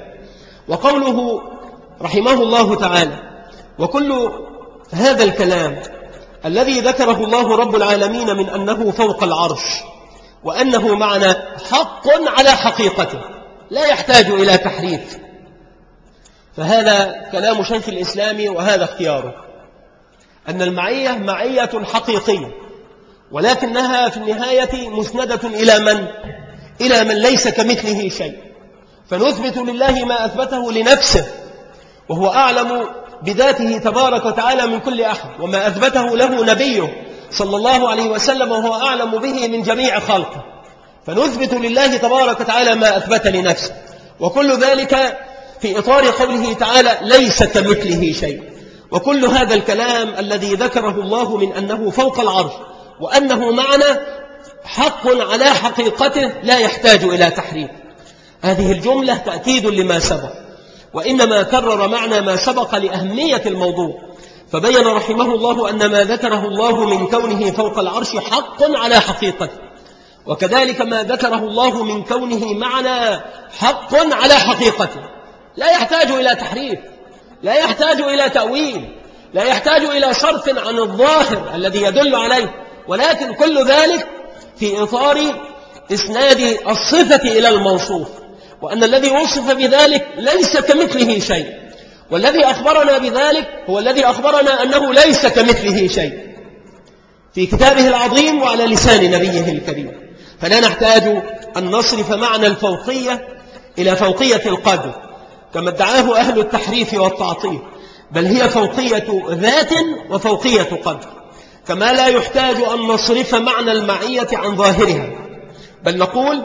وقوله رحمه الله تعالى وكل هذا الكلام الذي ذكره الله رب العالمين من أنه فوق العرش وأنه معنى حق على حقيقته لا يحتاج إلى تحريف. فهذا كلام شيخ الإسلام وهذا اختياره. أن المعية معية حقيقية ولكنها في النهاية مسندة إلى من؟ إلى من ليس كمثله شيء. فنثبت لله ما أثبته لنفسه وهو أعلم بذاته تبارك وتعالى من كل أحد وما أثبته له نبيه صلى الله عليه وسلم وهو أعلم به من جميع خلقه. فنثبت لله تبارك وتعالى ما أثبت لنفسه. وكل ذلك في إطار قوله تعالى ليس كمثله شيء. وكل هذا الكلام الذي ذكره الله من أنه فوق العرش وأنه معنى حق على حقيقته لا يحتاج إلى تحريف هذه الجملة تأكيد لما سبق وإنما كرر معنى ما سبق لأهمية الموضوع. فبين رحمه الله أن ما ذكره الله من كونه فوق العرش حق على حقيقته. وكذلك ما ذكره الله من كونه معنا حق على حقيقته. لا يحتاج إلى تحريف لا يحتاج إلى تأويل لا يحتاج إلى صرف عن الظاهر الذي يدل عليه. ولكن كل ذلك في إطار إسناد الصفة إلى الموصوف وأن الذي وصف بذلك ليس كمثله شيء والذي أخبرنا بذلك هو الذي أخبرنا أنه ليس كمثله شيء. في كتابه العظيم وعلى لسان نبيه الكريم. فلا نحتاج أن نصرف معنى الفوقية إلى فوقية القدر كما ادعاه أهل التحريف والتعطيل بل هي فوقية ذات وفوقية قدر. كما لا يحتاج أن نصرف معنى المعية عن ظاهرها بل نقول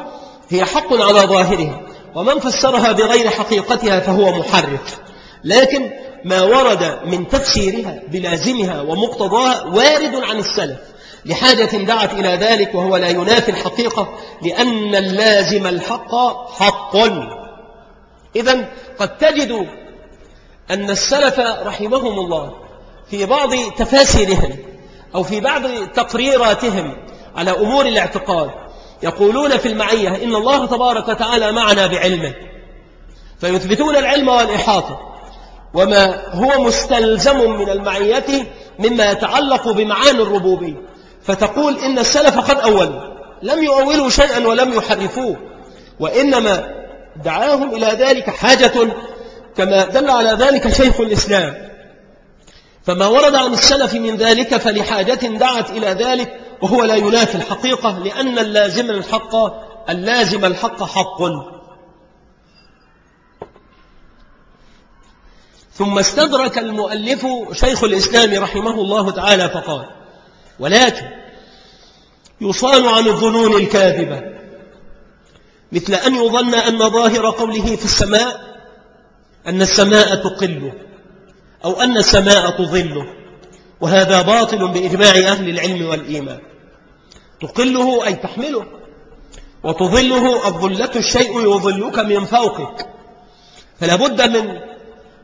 هي حق على ظاهرها ومن فسرها بغير حقيقتها فهو محرف. لكن ما ورد من تفسيرها بلازمها ومقتضاها وارد عن السلف. لحاجة دعت إلى ذلك وهو لا ينافي الحقيقة لأن اللازم الحق حق. إذا قد تجد أن السلف رحمهم الله في بعض تفاسيرهم أو في بعض تقريراتهم على أمور الاعتقاد يقولون في المعية إن الله تبارك وتعالى معنا بعلمه فيثبتون العلم والإحاطة وما هو مستلزم من المعية مما يتعلق بمعاني الربوبية. فتقول إن السلف قد أولوا لم يؤولوا شيئا ولم يحرفوه وإنما دعاهم إلى ذلك حاجة كما دل على ذلك شيخ الإسلام. فما ورد عن السلف من ذلك فلحاجة دعت إلى ذلك وهو لا ينافي الحقيقة لأن اللازم الحق اللازم الحق حق. ثم استدرك المؤلف شيخ الإسلام رحمه الله تعالى فقال ولكن يصان عن الظنون الكاذبة مثل أن يظن أن ظاهر قوله في السماء أن السماء تقله أو أن السماء تظله وهذا باطل بإجماع أهل العلم والإيمان. تقله أي تحمله وتظله الظلة الشيء يظلك من فوقك. فلا بد من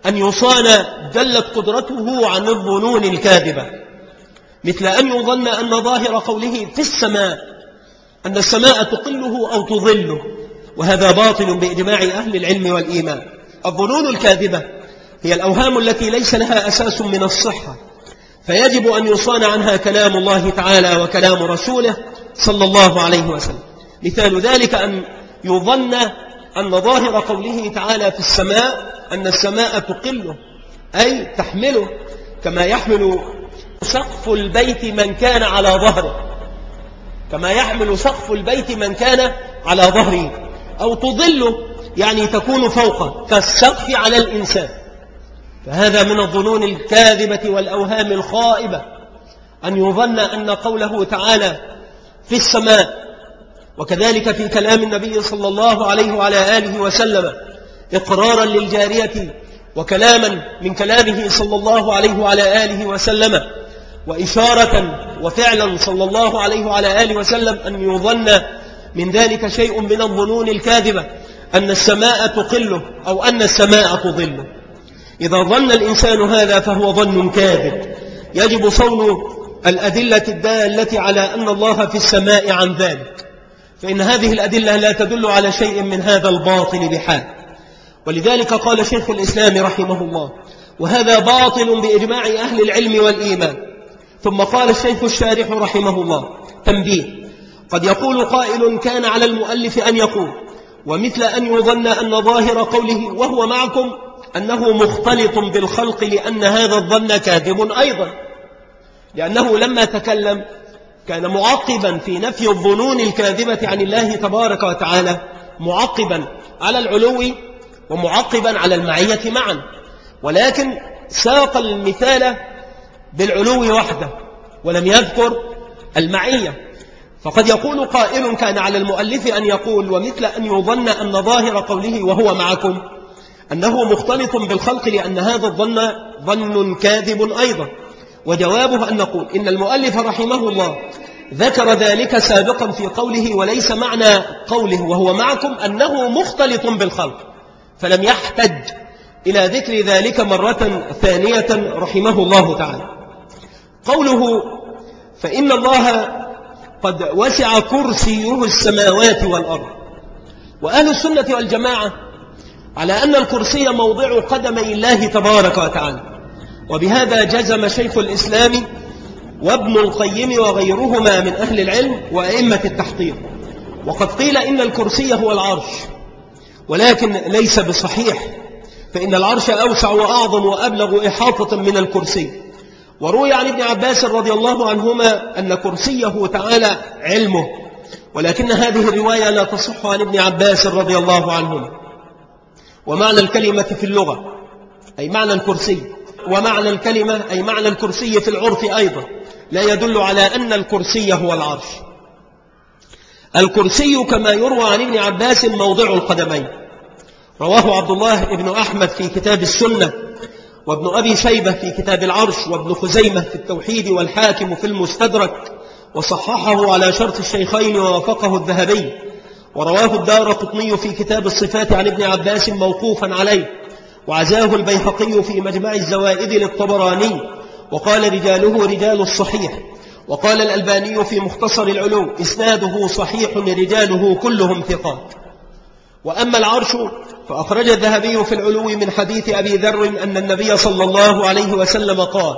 أن يصان دلت قدرته عن الظنون الكاذبة. مثل أن يظن أن ظاهر قوله في السماء أن السماء تقله أو تظله وهذا باطل بإجماع أهل العلم والإيمان. الظنون الكاذبة هي الأوهام التي ليس لها أساس من الصحة. فيجب أن يصان عنها كلام الله تعالى وكلام رسوله صلى الله عليه وسلم. مثال ذلك أن يظن أن ظاهر قوله تعالى في السماء أن السماء تقله أي تحمله كما يحمل سقف البيت من كان على ظهره. كما يحمل سقف البيت من كان على ظهره. أو تظله يعني تكون فوق كالسقف على الإنسان. فهذا من الظنون الكاذبة والأوهام الخائبة. أن يظن أن قوله تعالى في السماء وكذلك في كلام النبي صلى الله عليه وعلى آله وسلم إقرارا للجارية وكلاما من كلامه صلى الله عليه وعلى آله وسلم وإشارة وفعلا صلى الله عليه وعلى آله وسلم أن يظن من ذلك شيء من الظنون الكاذبة أن السماء تقله أو أن السماء تظله إذا ظن الإنسان هذا فهو ظن كاذب. يجب صون الأدلة الدالة على أن الله في السماء عن ذلك. فإن هذه الأدلة لا تدل على شيء من هذا الباطل بحال ولذلك قال شيخ الإسلام رحمه الله وهذا باطل بإجماع أهل العلم والإيمان. ثم قال الشيخ الشارح رحمه الله تنبيه قد يقول قائل كان على المؤلف أن يقول ومثل أن يظن أن ظاهر قوله وهو معكم أنه مختلط بالخلق لأن هذا الظن كاذب أيضا. لأنه لما تكلم كان معقبا في نفي الظنون الكاذبة عن الله تبارك وتعالى معقبا على العلو ومعقبا على المعية معا. ولكن ساق المثال بالعلو وحده ولم يذكر المعية. فقد يقول قائل كان على المؤلف أن يقول ومثل أن يظن أن ظاهر قوله وهو معكم أنه مختلط بالخلق لأن هذا الظن ظن كاذب أيضا. وجوابه أن نقول إن المؤلف رحمه الله ذكر ذلك سابقا في قوله وليس معنى قوله وهو معكم أنه مختلط بالخلق فلم يحتج إلى ذكر ذلك مرة ثانية رحمه الله تعالى. قوله فإن الله قد وسع كرسيه السماوات والأرض وأهل السنة والجماعة على أن الكرسي موضع قدمي الله تبارك وتعالى وبهذا جزم شيخ الإسلام وابن القيم وغيرهما من أهل العلم وأئمة التحقيق وقد قيل إن الكرسي هو العرش ولكن ليس بصحيح فإن العرش أوسع وأعظم وأبلغ إحاطة من الكرسي وروي عن ابن عباس رضي الله عنهما أن كرسيه تعالى علمه ولكن هذه الرواية لا تصح عن ابن عباس رضي الله عنهما. ومعنى الكلمة في اللغة أي معنى الكرسي ومعنى الكلمة أي معنى الكرسي في العرف أيضا لا يدل على أن الكرسي هو العرش. الكرسي كما يروى عن ابن عباس موضع القدمين. رواه عبد الله بن أحمد في كتاب السنة وابن أبي شيبة في كتاب العرش وابن خزيمة في التوحيد والحاكم في المستدرك وصححه على شرط الشيخين ووافقه الذهبي. ورواه الدار قطني في كتاب الصفات عن ابن عباس موقوفا عليه. وعزاه البيهقي في مجمع الزوائد للطبراني. وقال رجاله رجال الصحيح. وقال الألباني في مختصر العلو إسناده صحيح رجاله كلهم ثقات. وأما العرش فأخرج الذهبي في العلو من حديث أبي ذر أن النبي صلى الله عليه وسلم قال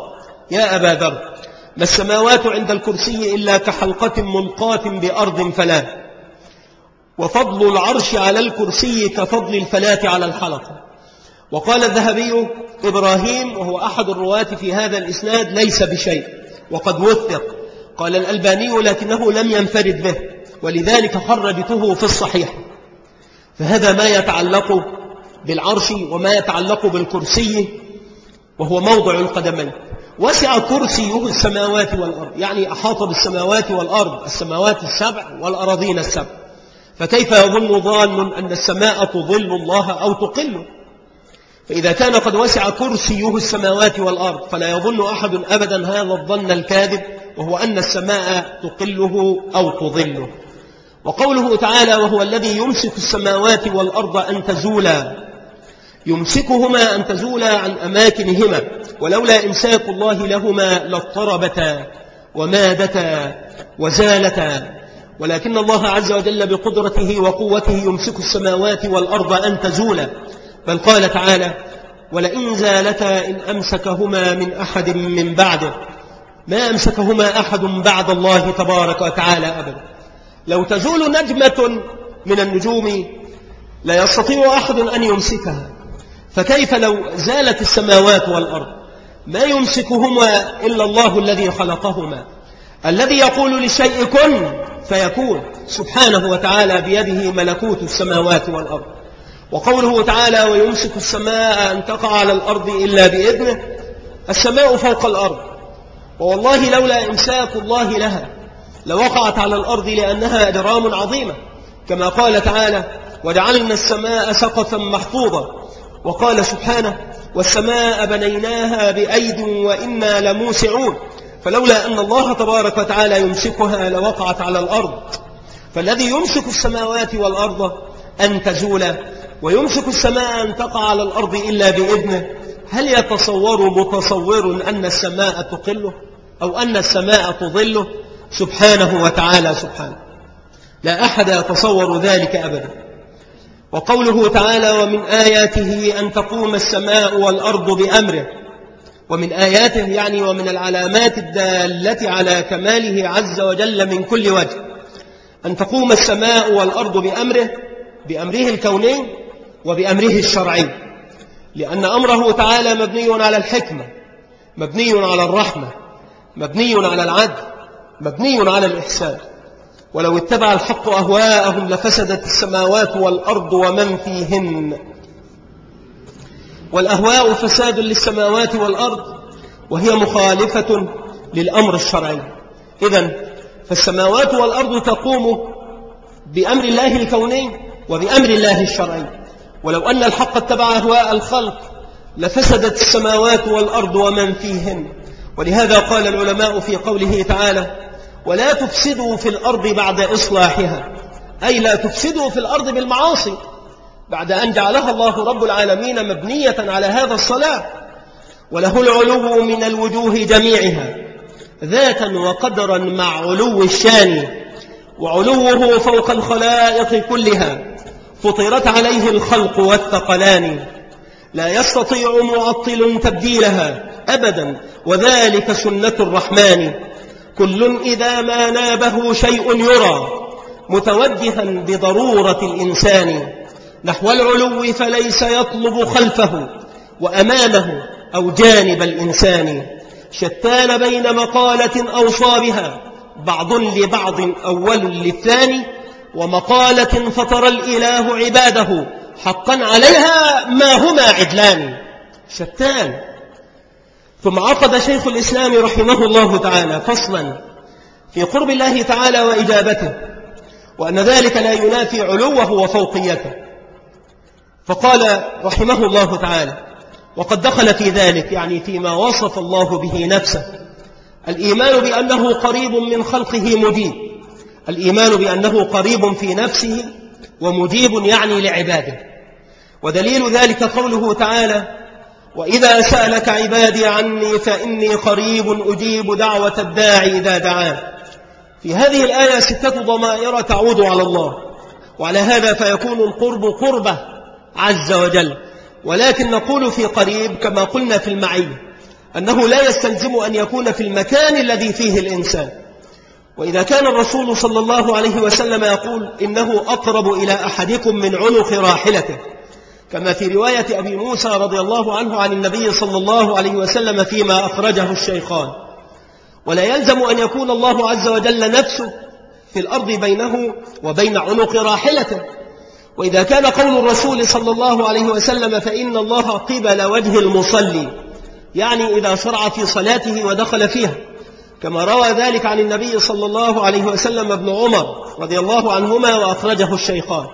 يا أبا ذر ما السماوات عند الكرسي إلا كحلقة ملقاة بأرض فلا وفضل العرش على الكرسي كفضل الفلاة على الحلقة. وقال الذهبي إبراهيم وهو أحد الرواة في هذا الإسناد ليس بشيء وقد وثق. قال الألباني لكنه لم ينفرد به ولذلك خرجته في الصحيح. فهذا ما يتعلق بالعرش وما يتعلق بالكرسي وهو موضع القدمين وسع كرسيه السماوات والأرض يعني أحاط بالسماوات والأرض السماوات السبع والأراضين السبع. فكيف يظن ظان أن السماء تظل الله أو تقله فإذا كان قد وسع كرسيه السماوات والأرض فلا يظن أحد أبدا هذا الظن الكاذب وهو أن السماء تقله أو تظله. وقوله تعالى وهو الذي يمسك السماوات والأرض أن تزولا. يمسكهما أن تزولا عن أماكنهما ولولا إمساك الله لهما لاضطربتا ومادتا وزالتا. ولكن الله عز وجل بقدرته وقوته يمسك السماوات والأرض أن تزولا. بل قال تعالى ولئن زالتا إن أمسكهما من أحد من بعده. ما أمسكهما أحد بعد الله تبارك وتعالى أبدا. لو تزول نجمة من النجوم لا يستطيع أحد أن يمسكها. فكيف لو زالت السماوات والأرض؟ ما يمسكهما إلا الله الذي خلقهما. الذي يقول للشيء كن فيكون سبحانه وتعالى بيده ملكوت السماوات والأرض. وقوله تعالى ويمسك السماء أن تقع على الأرض إلا بإذنه السماء فوق الأرض. والله لولا إمساك الله لها لوقعت على الأرض لأنها أجرام عظيمة. كما قال تعالى وجعلنا السماء سقفا محفوظا وقال سبحانه والسماء بنيناها بأيد وإنا لموسعون فلولا أن الله تبارك وتعالى يمسكها لوقعت على الأرض. فالذي يمسك السماوات والأرض أن تزول ويمسك السماء أن تقع على الأرض إلا بإذنه. هل يتصور متصور أن السماء تقله؟ أو أن السماء تظله؟ سبحانه وتعالى سبحانه. لا أحد يتصور ذلك أبدا. وقوله تعالى ومن آياته أن تقوم السماء والأرض بأمره ومن آياته يعني ومن العلامات الدالة على كماله عز وجل من كل وجه. أن تقوم السماء والأرض بأمره بأمره الكوني وبأمره الشرعي. لأن أمره تعالى مبني على الحكمة مبني على الرحمة مبني على العدل. مبني على الإحسان. ولو اتبع الحق أهواءهم لفسدت السماوات والأرض ومن فيهن. والأهواء فساد للسماوات والأرض وهي مخالفة للأمر الشرعي. إذن فالسماوات والأرض تقوم بأمر الله الكوني وبأمر الله الشرعي. ولو أن الحق اتبع أهواء الخلق لفسدت السماوات والأرض ومن فيهن. ولهذا قال العلماء في قوله تعالى ولا تفسدوا في الأرض بعد إصلاحها. أي لا تفسدوا في الأرض بالمعاصي. بعد أن جعلها الله رب العالمين مبنية على هذا الصلاة. وله العلو من الوجوه جميعها. ذاتا وقدرا مع علو الشان. وعلوه فوق الخلائق كلها. فطرت عليه الخلق والثقلان. لا يستطيع معطل تبديلها أبدا. وذلك سنة الرحمن. كل إذا ما نابه شيء يرى متوجها بضرورة الإنسان نحو العلو فليس يطلب خلفه وأمامه أو جانب الإنسان شتان بين مقالة أوصى بها بعض لبعض أول للثاني ومقالة فطر الإله عباده حقا عليها ما هما عدلان. شتان ثم عقد شيخ الإسلام رحمه الله تعالى فصلا في قرب الله تعالى وإجابته وأن ذلك لا ينافي علوه وفوقيته. فقال رحمه الله تعالى وقد دخل في ذلك يعني فيما وصف الله به نفسه الإيمان بأنه قريب من خلقه مجيب. الإيمان بأنه قريب في نفسه ومجيب يعني لعباده. ودليل ذلك قوله تعالى وإذا سألك عبادي عني فإني قريب أجيب دعوة الداعي إذا دعاه. في هذه الآية ستة ضمائر تعود على الله وعلى هذا فيكون القرب قربة عز وجل. ولكن نقول في قريب كما قلنا في المعين أنه لا يستلزم أن يكون في المكان الذي فيه الإنسان. وإذا كان الرسول صلى الله عليه وسلم يقول إنه أقرب إلى أحدكم من عنق راحلته كما في رواية أبي موسى رضي الله عنه عن النبي صلى الله عليه وسلم فيما أخرجه الشيخان. ولا يلزم أن يكون الله عز وجل نفسه في الأرض بينه وبين عنق راحلته. وإذا كان قول الرسول صلى الله عليه وسلم فإن الله قبل وجه المصلي. يعني إذا شرع في صلاته ودخل فيها. كما روى ذلك عن النبي صلى الله عليه وسلم ابن عمر رضي الله عنهما وأخرجه الشيخان.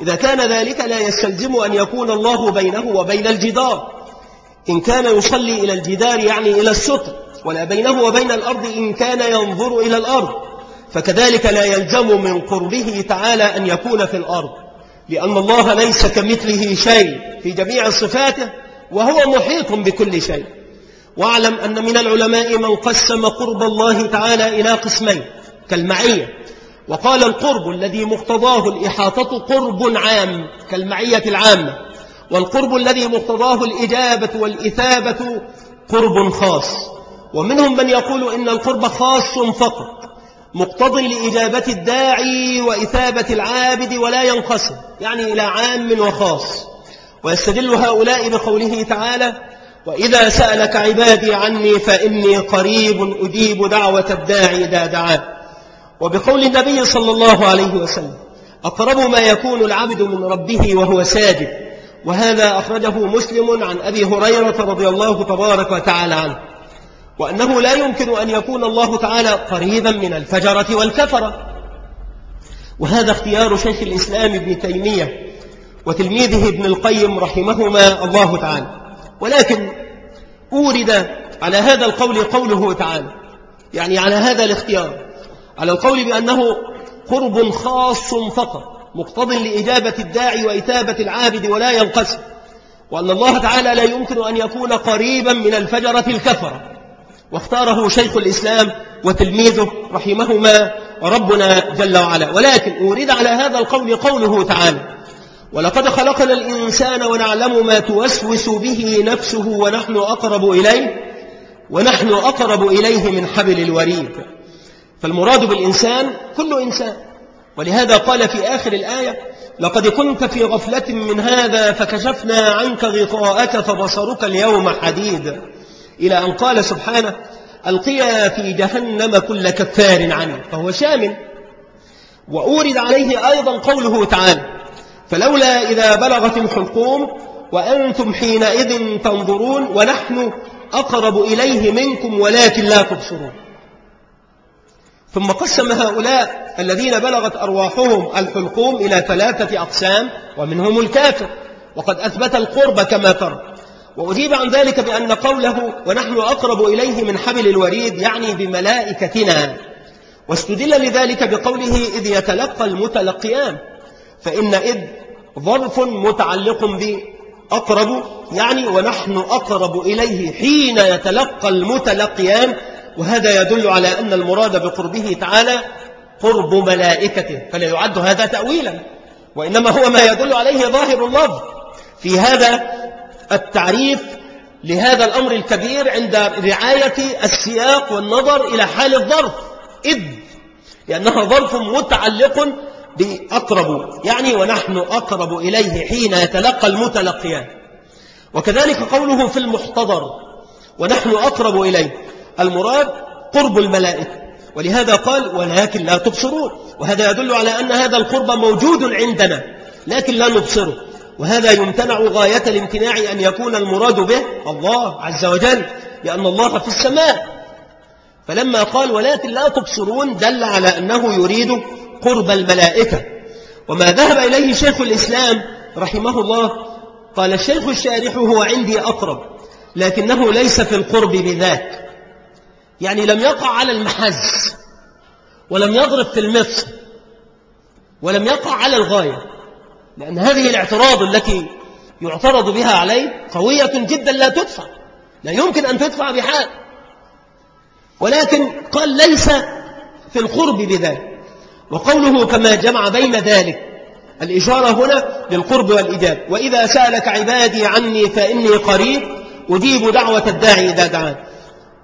إذا كان ذلك لا يستلزم أن يكون الله بينه وبين الجدار. إن كان يصلي إلى الجدار يعني إلى الستر ولا بينه وبين الأرض إن كان ينظر إلى الأرض. فكذلك لا يلزم من قربه تعالى أن يكون في الأرض لأن الله ليس كمثله شيء في جميع صفاته وهو محيط بكل شيء. واعلم أن من العلماء من قسم قرب الله تعالى إلى قسمين كالمعية. وقال القرب الذي مقتضاه الإحاطة قرب عام كالمعية العامة والقرب الذي مقتضاه الإجابة والإثابة قرب خاص. ومنهم من يقول إن القرب خاص فقط مقتضي لإجابة الداعي وإثابة العابد ولا ينقسم يعني إلى عام وخاص. ويستدل هؤلاء بقوله تعالى وإذا سألك عبادي عني فإني قريب أجيب دعوة الداعي إذا دعاه. وبقول النبي صلى الله عليه وسلم أقرب ما يكون العبد من ربه وهو ساجد. وهذا أخرجه مسلم عن أبي هريرة رضي الله تبارك وتعالى عنه. وأنه لا يمكن أن يكون الله تعالى قريبا من الفجرة والكفرة. وهذا اختيار شيخ الإسلام ابن تيمية وتلميذه ابن القيم رحمهما الله تعالى. ولكن أورد على هذا القول قوله تعالى يعني على هذا الاختيار على القول بأنه قرب خاص فقط مقتض لإجابة الداعي وإتابة العابد ولا ينقسم وأن الله تعالى لا يمكن أن يكون قريبا من الفجرة الكفرة. واختاره شيخ الإسلام وتلميذه رحمهما ربنا جل وعلا. ولكن أورد على هذا القول قوله تعالى ولقد خلقنا الإنسان ونعلم ما توسوس به نفسه ونحن أقرب إليه ونحن أقرب إليه من حبل الوريد. فالمراد بالإنسان كل إنسان. ولهذا قال في آخر الآية لقد كنت في غفلة من هذا فكشفنا عنك غطاءك فبصرك اليوم حديد. إلى أن قال سبحانه ألقيا في جهنم كل كفار عنه. فهو شامل. وأورد عليه أيضا قوله تعالى فلولا إذا بلغت الحلقوم وأنتم حينئذ تنظرون ونحن أقرب إليه منكم ولكن لا تبصرون. ثم قسم هؤلاء الذين بلغت أرواحهم الحلقوم إلى ثلاثة أقسام ومنهم الكافر. وقد أثبت القرب كما ترى. وأجيب عن ذلك بأن قوله ونحن أقرب إليه من حبل الوريد يعني بملائكتنا. واستدل لذلك بقوله إذ يتلقى المتلقيان فإن إذ ظرف متعلق بأقرب يعني ونحن أقرب إليه حين يتلقى المتلقيان وهذا يدل على أن المراد بقربه تعالى قرب ملائكته فلا يعد هذا تأويلا وإنما هو ما يدل عليه ظاهر اللفظ. في هذا التعريف لهذا الأمر الكبير عند رعاية السياق والنظر إلى حال الظرف إذ لأنها ظرف متعلق بأقرب يعني ونحن أقرب إليه حين يتلقى المتلقيان. وكذلك قوله في المحتضر ونحن أقرب إليه. المراد قرب الملائكة. ولهذا قال ولكن لا تبصرون. وهذا يدل على أن هذا القرب موجود عندنا لكن لا نبصره. وهذا يمتنع غاية الامتناع أن يكون المراد به الله عز وجل لأن الله في السماء. فلما قال ولكن لا تبصرون دل على أنه يريد قرب الملائكة. وما ذهب إليه شيخ الإسلام رحمه الله قال الشيخ الشارح هو عندي أقرب لكنه ليس في القرب بذاك. يعني لم يقع على المحز ولم يضرب في المفصل ولم يقع على الغاية لأن هذه الاعتراض التي يعترض بها عليه قوية جدا لا تدفع لا يمكن أن تدفع بحال. ولكن قال ليس في القرب بذلك وقوله كما جمع بين ذلك الإشارة هنا للقرب والإجابة وإذا سألك عبادي عني فإني قريب أجيب دعوة الداعي إذا دعان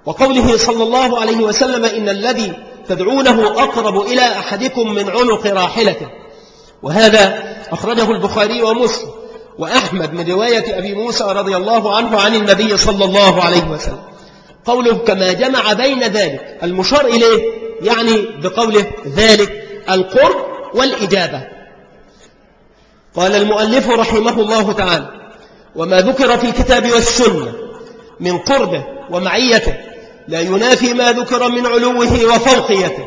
وقوله صلى الله عليه وسلم إن الذي تدعونه أقرب إلى أحدكم من عنق راحلته. وهذا أخرجه البخاري ومسلم وأحمد من رواية أبي موسى رضي الله عنه عن النبي صلى الله عليه وسلم. قوله كما جمع بين ذلك المشار إليه يعني بقوله ذلك القرب والإجابة. قال المؤلف رحمه الله تعالى وما ذكر في الكتاب والسنة من قربه ومعيته لا ينافي ما ذكر من علوه وفوقيته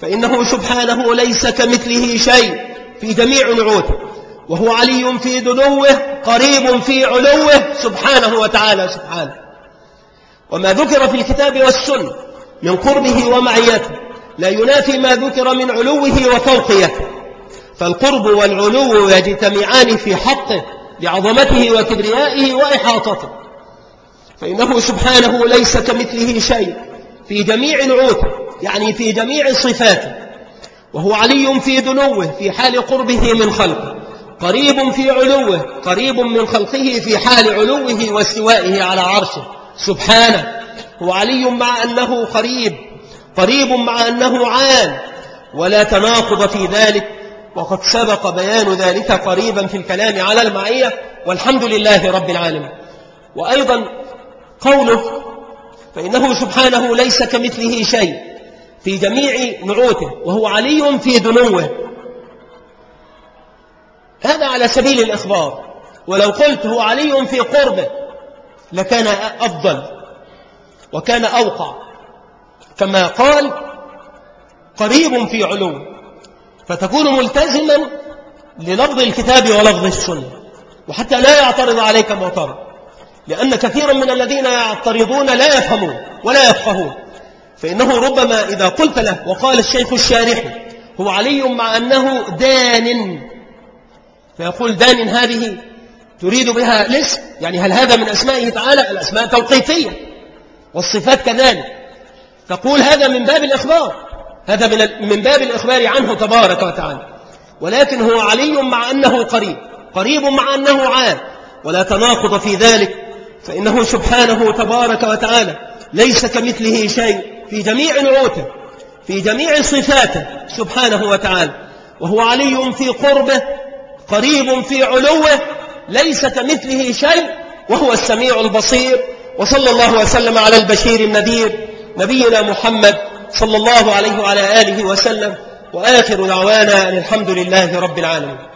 فإنه سبحانه ليس كمثله شيء في جميع نعوته وهو علي في دنوه قريب في علوه سبحانه وتعالى سبحانه. وما ذكر في الكتاب والسنة من قربه ومعيته لا ينافي ما ذكر من علوه وفوقيته فالقرب والعلو يجتمعان في حقه لعظمته وكبريائه وإحاطته. فإنه سبحانه ليس كمثله شيء. في جميع نعوته يعني في جميع صفاته وهو علي في دنوه في حال قربه من خلقه. قريب في علوه قريب من خلقه في حال علوه واستوائه على عرشه. سبحانه. هو علي مع أنه قريب قريب مع أنه عال. ولا تناقض في ذلك. وقد سبق بيان ذلك قريبا في الكلام على المعية. والحمد لله رب العالمين. وأيضا قوله فإنه سبحانه ليس كمثله شيء في جميع نعوته وهو علي في دنوه. هذا على سبيل الإخبار. ولو قلت هو علي في قربه لكان أفضل وكان أوقع. كما قال قريب في علو فتكون ملتزما للفظ الكتاب ولفظ السنة. وحتى لا يعترض عليك معترض. لأن كثيرا من الذين يعترضون لا يفهمون ولا يفقهون. فإنه ربما إذا قلت له وقال الشيخ الشارح هو علي مع أنه دان. فيقول دان هذه تريد بها الاسم. يعني هل هذا من أسمائه تعالى؟ الأسماء توقيفية والصفات كذلك. تقول هذا من باب الإخبار. هذا من باب الإخبار عنه تبارك وتعالى. ولكن هو علي مع أنه قريب. قريب مع أنه عام ولا تناقض في ذلك. فإنه سبحانه تبارك وتعالى ليس كمثله شيء في جميع نعوته في جميع صفاته سبحانه وتعالى وهو علي في قربه قريب في علوه ليس كمثله شيء وهو السميع البصير وصلى الله وسلم على البشير النذير نبينا محمد صلى الله عليه وعلى آله وسلم وآخر دعوانا الحمد لله رب العالمين.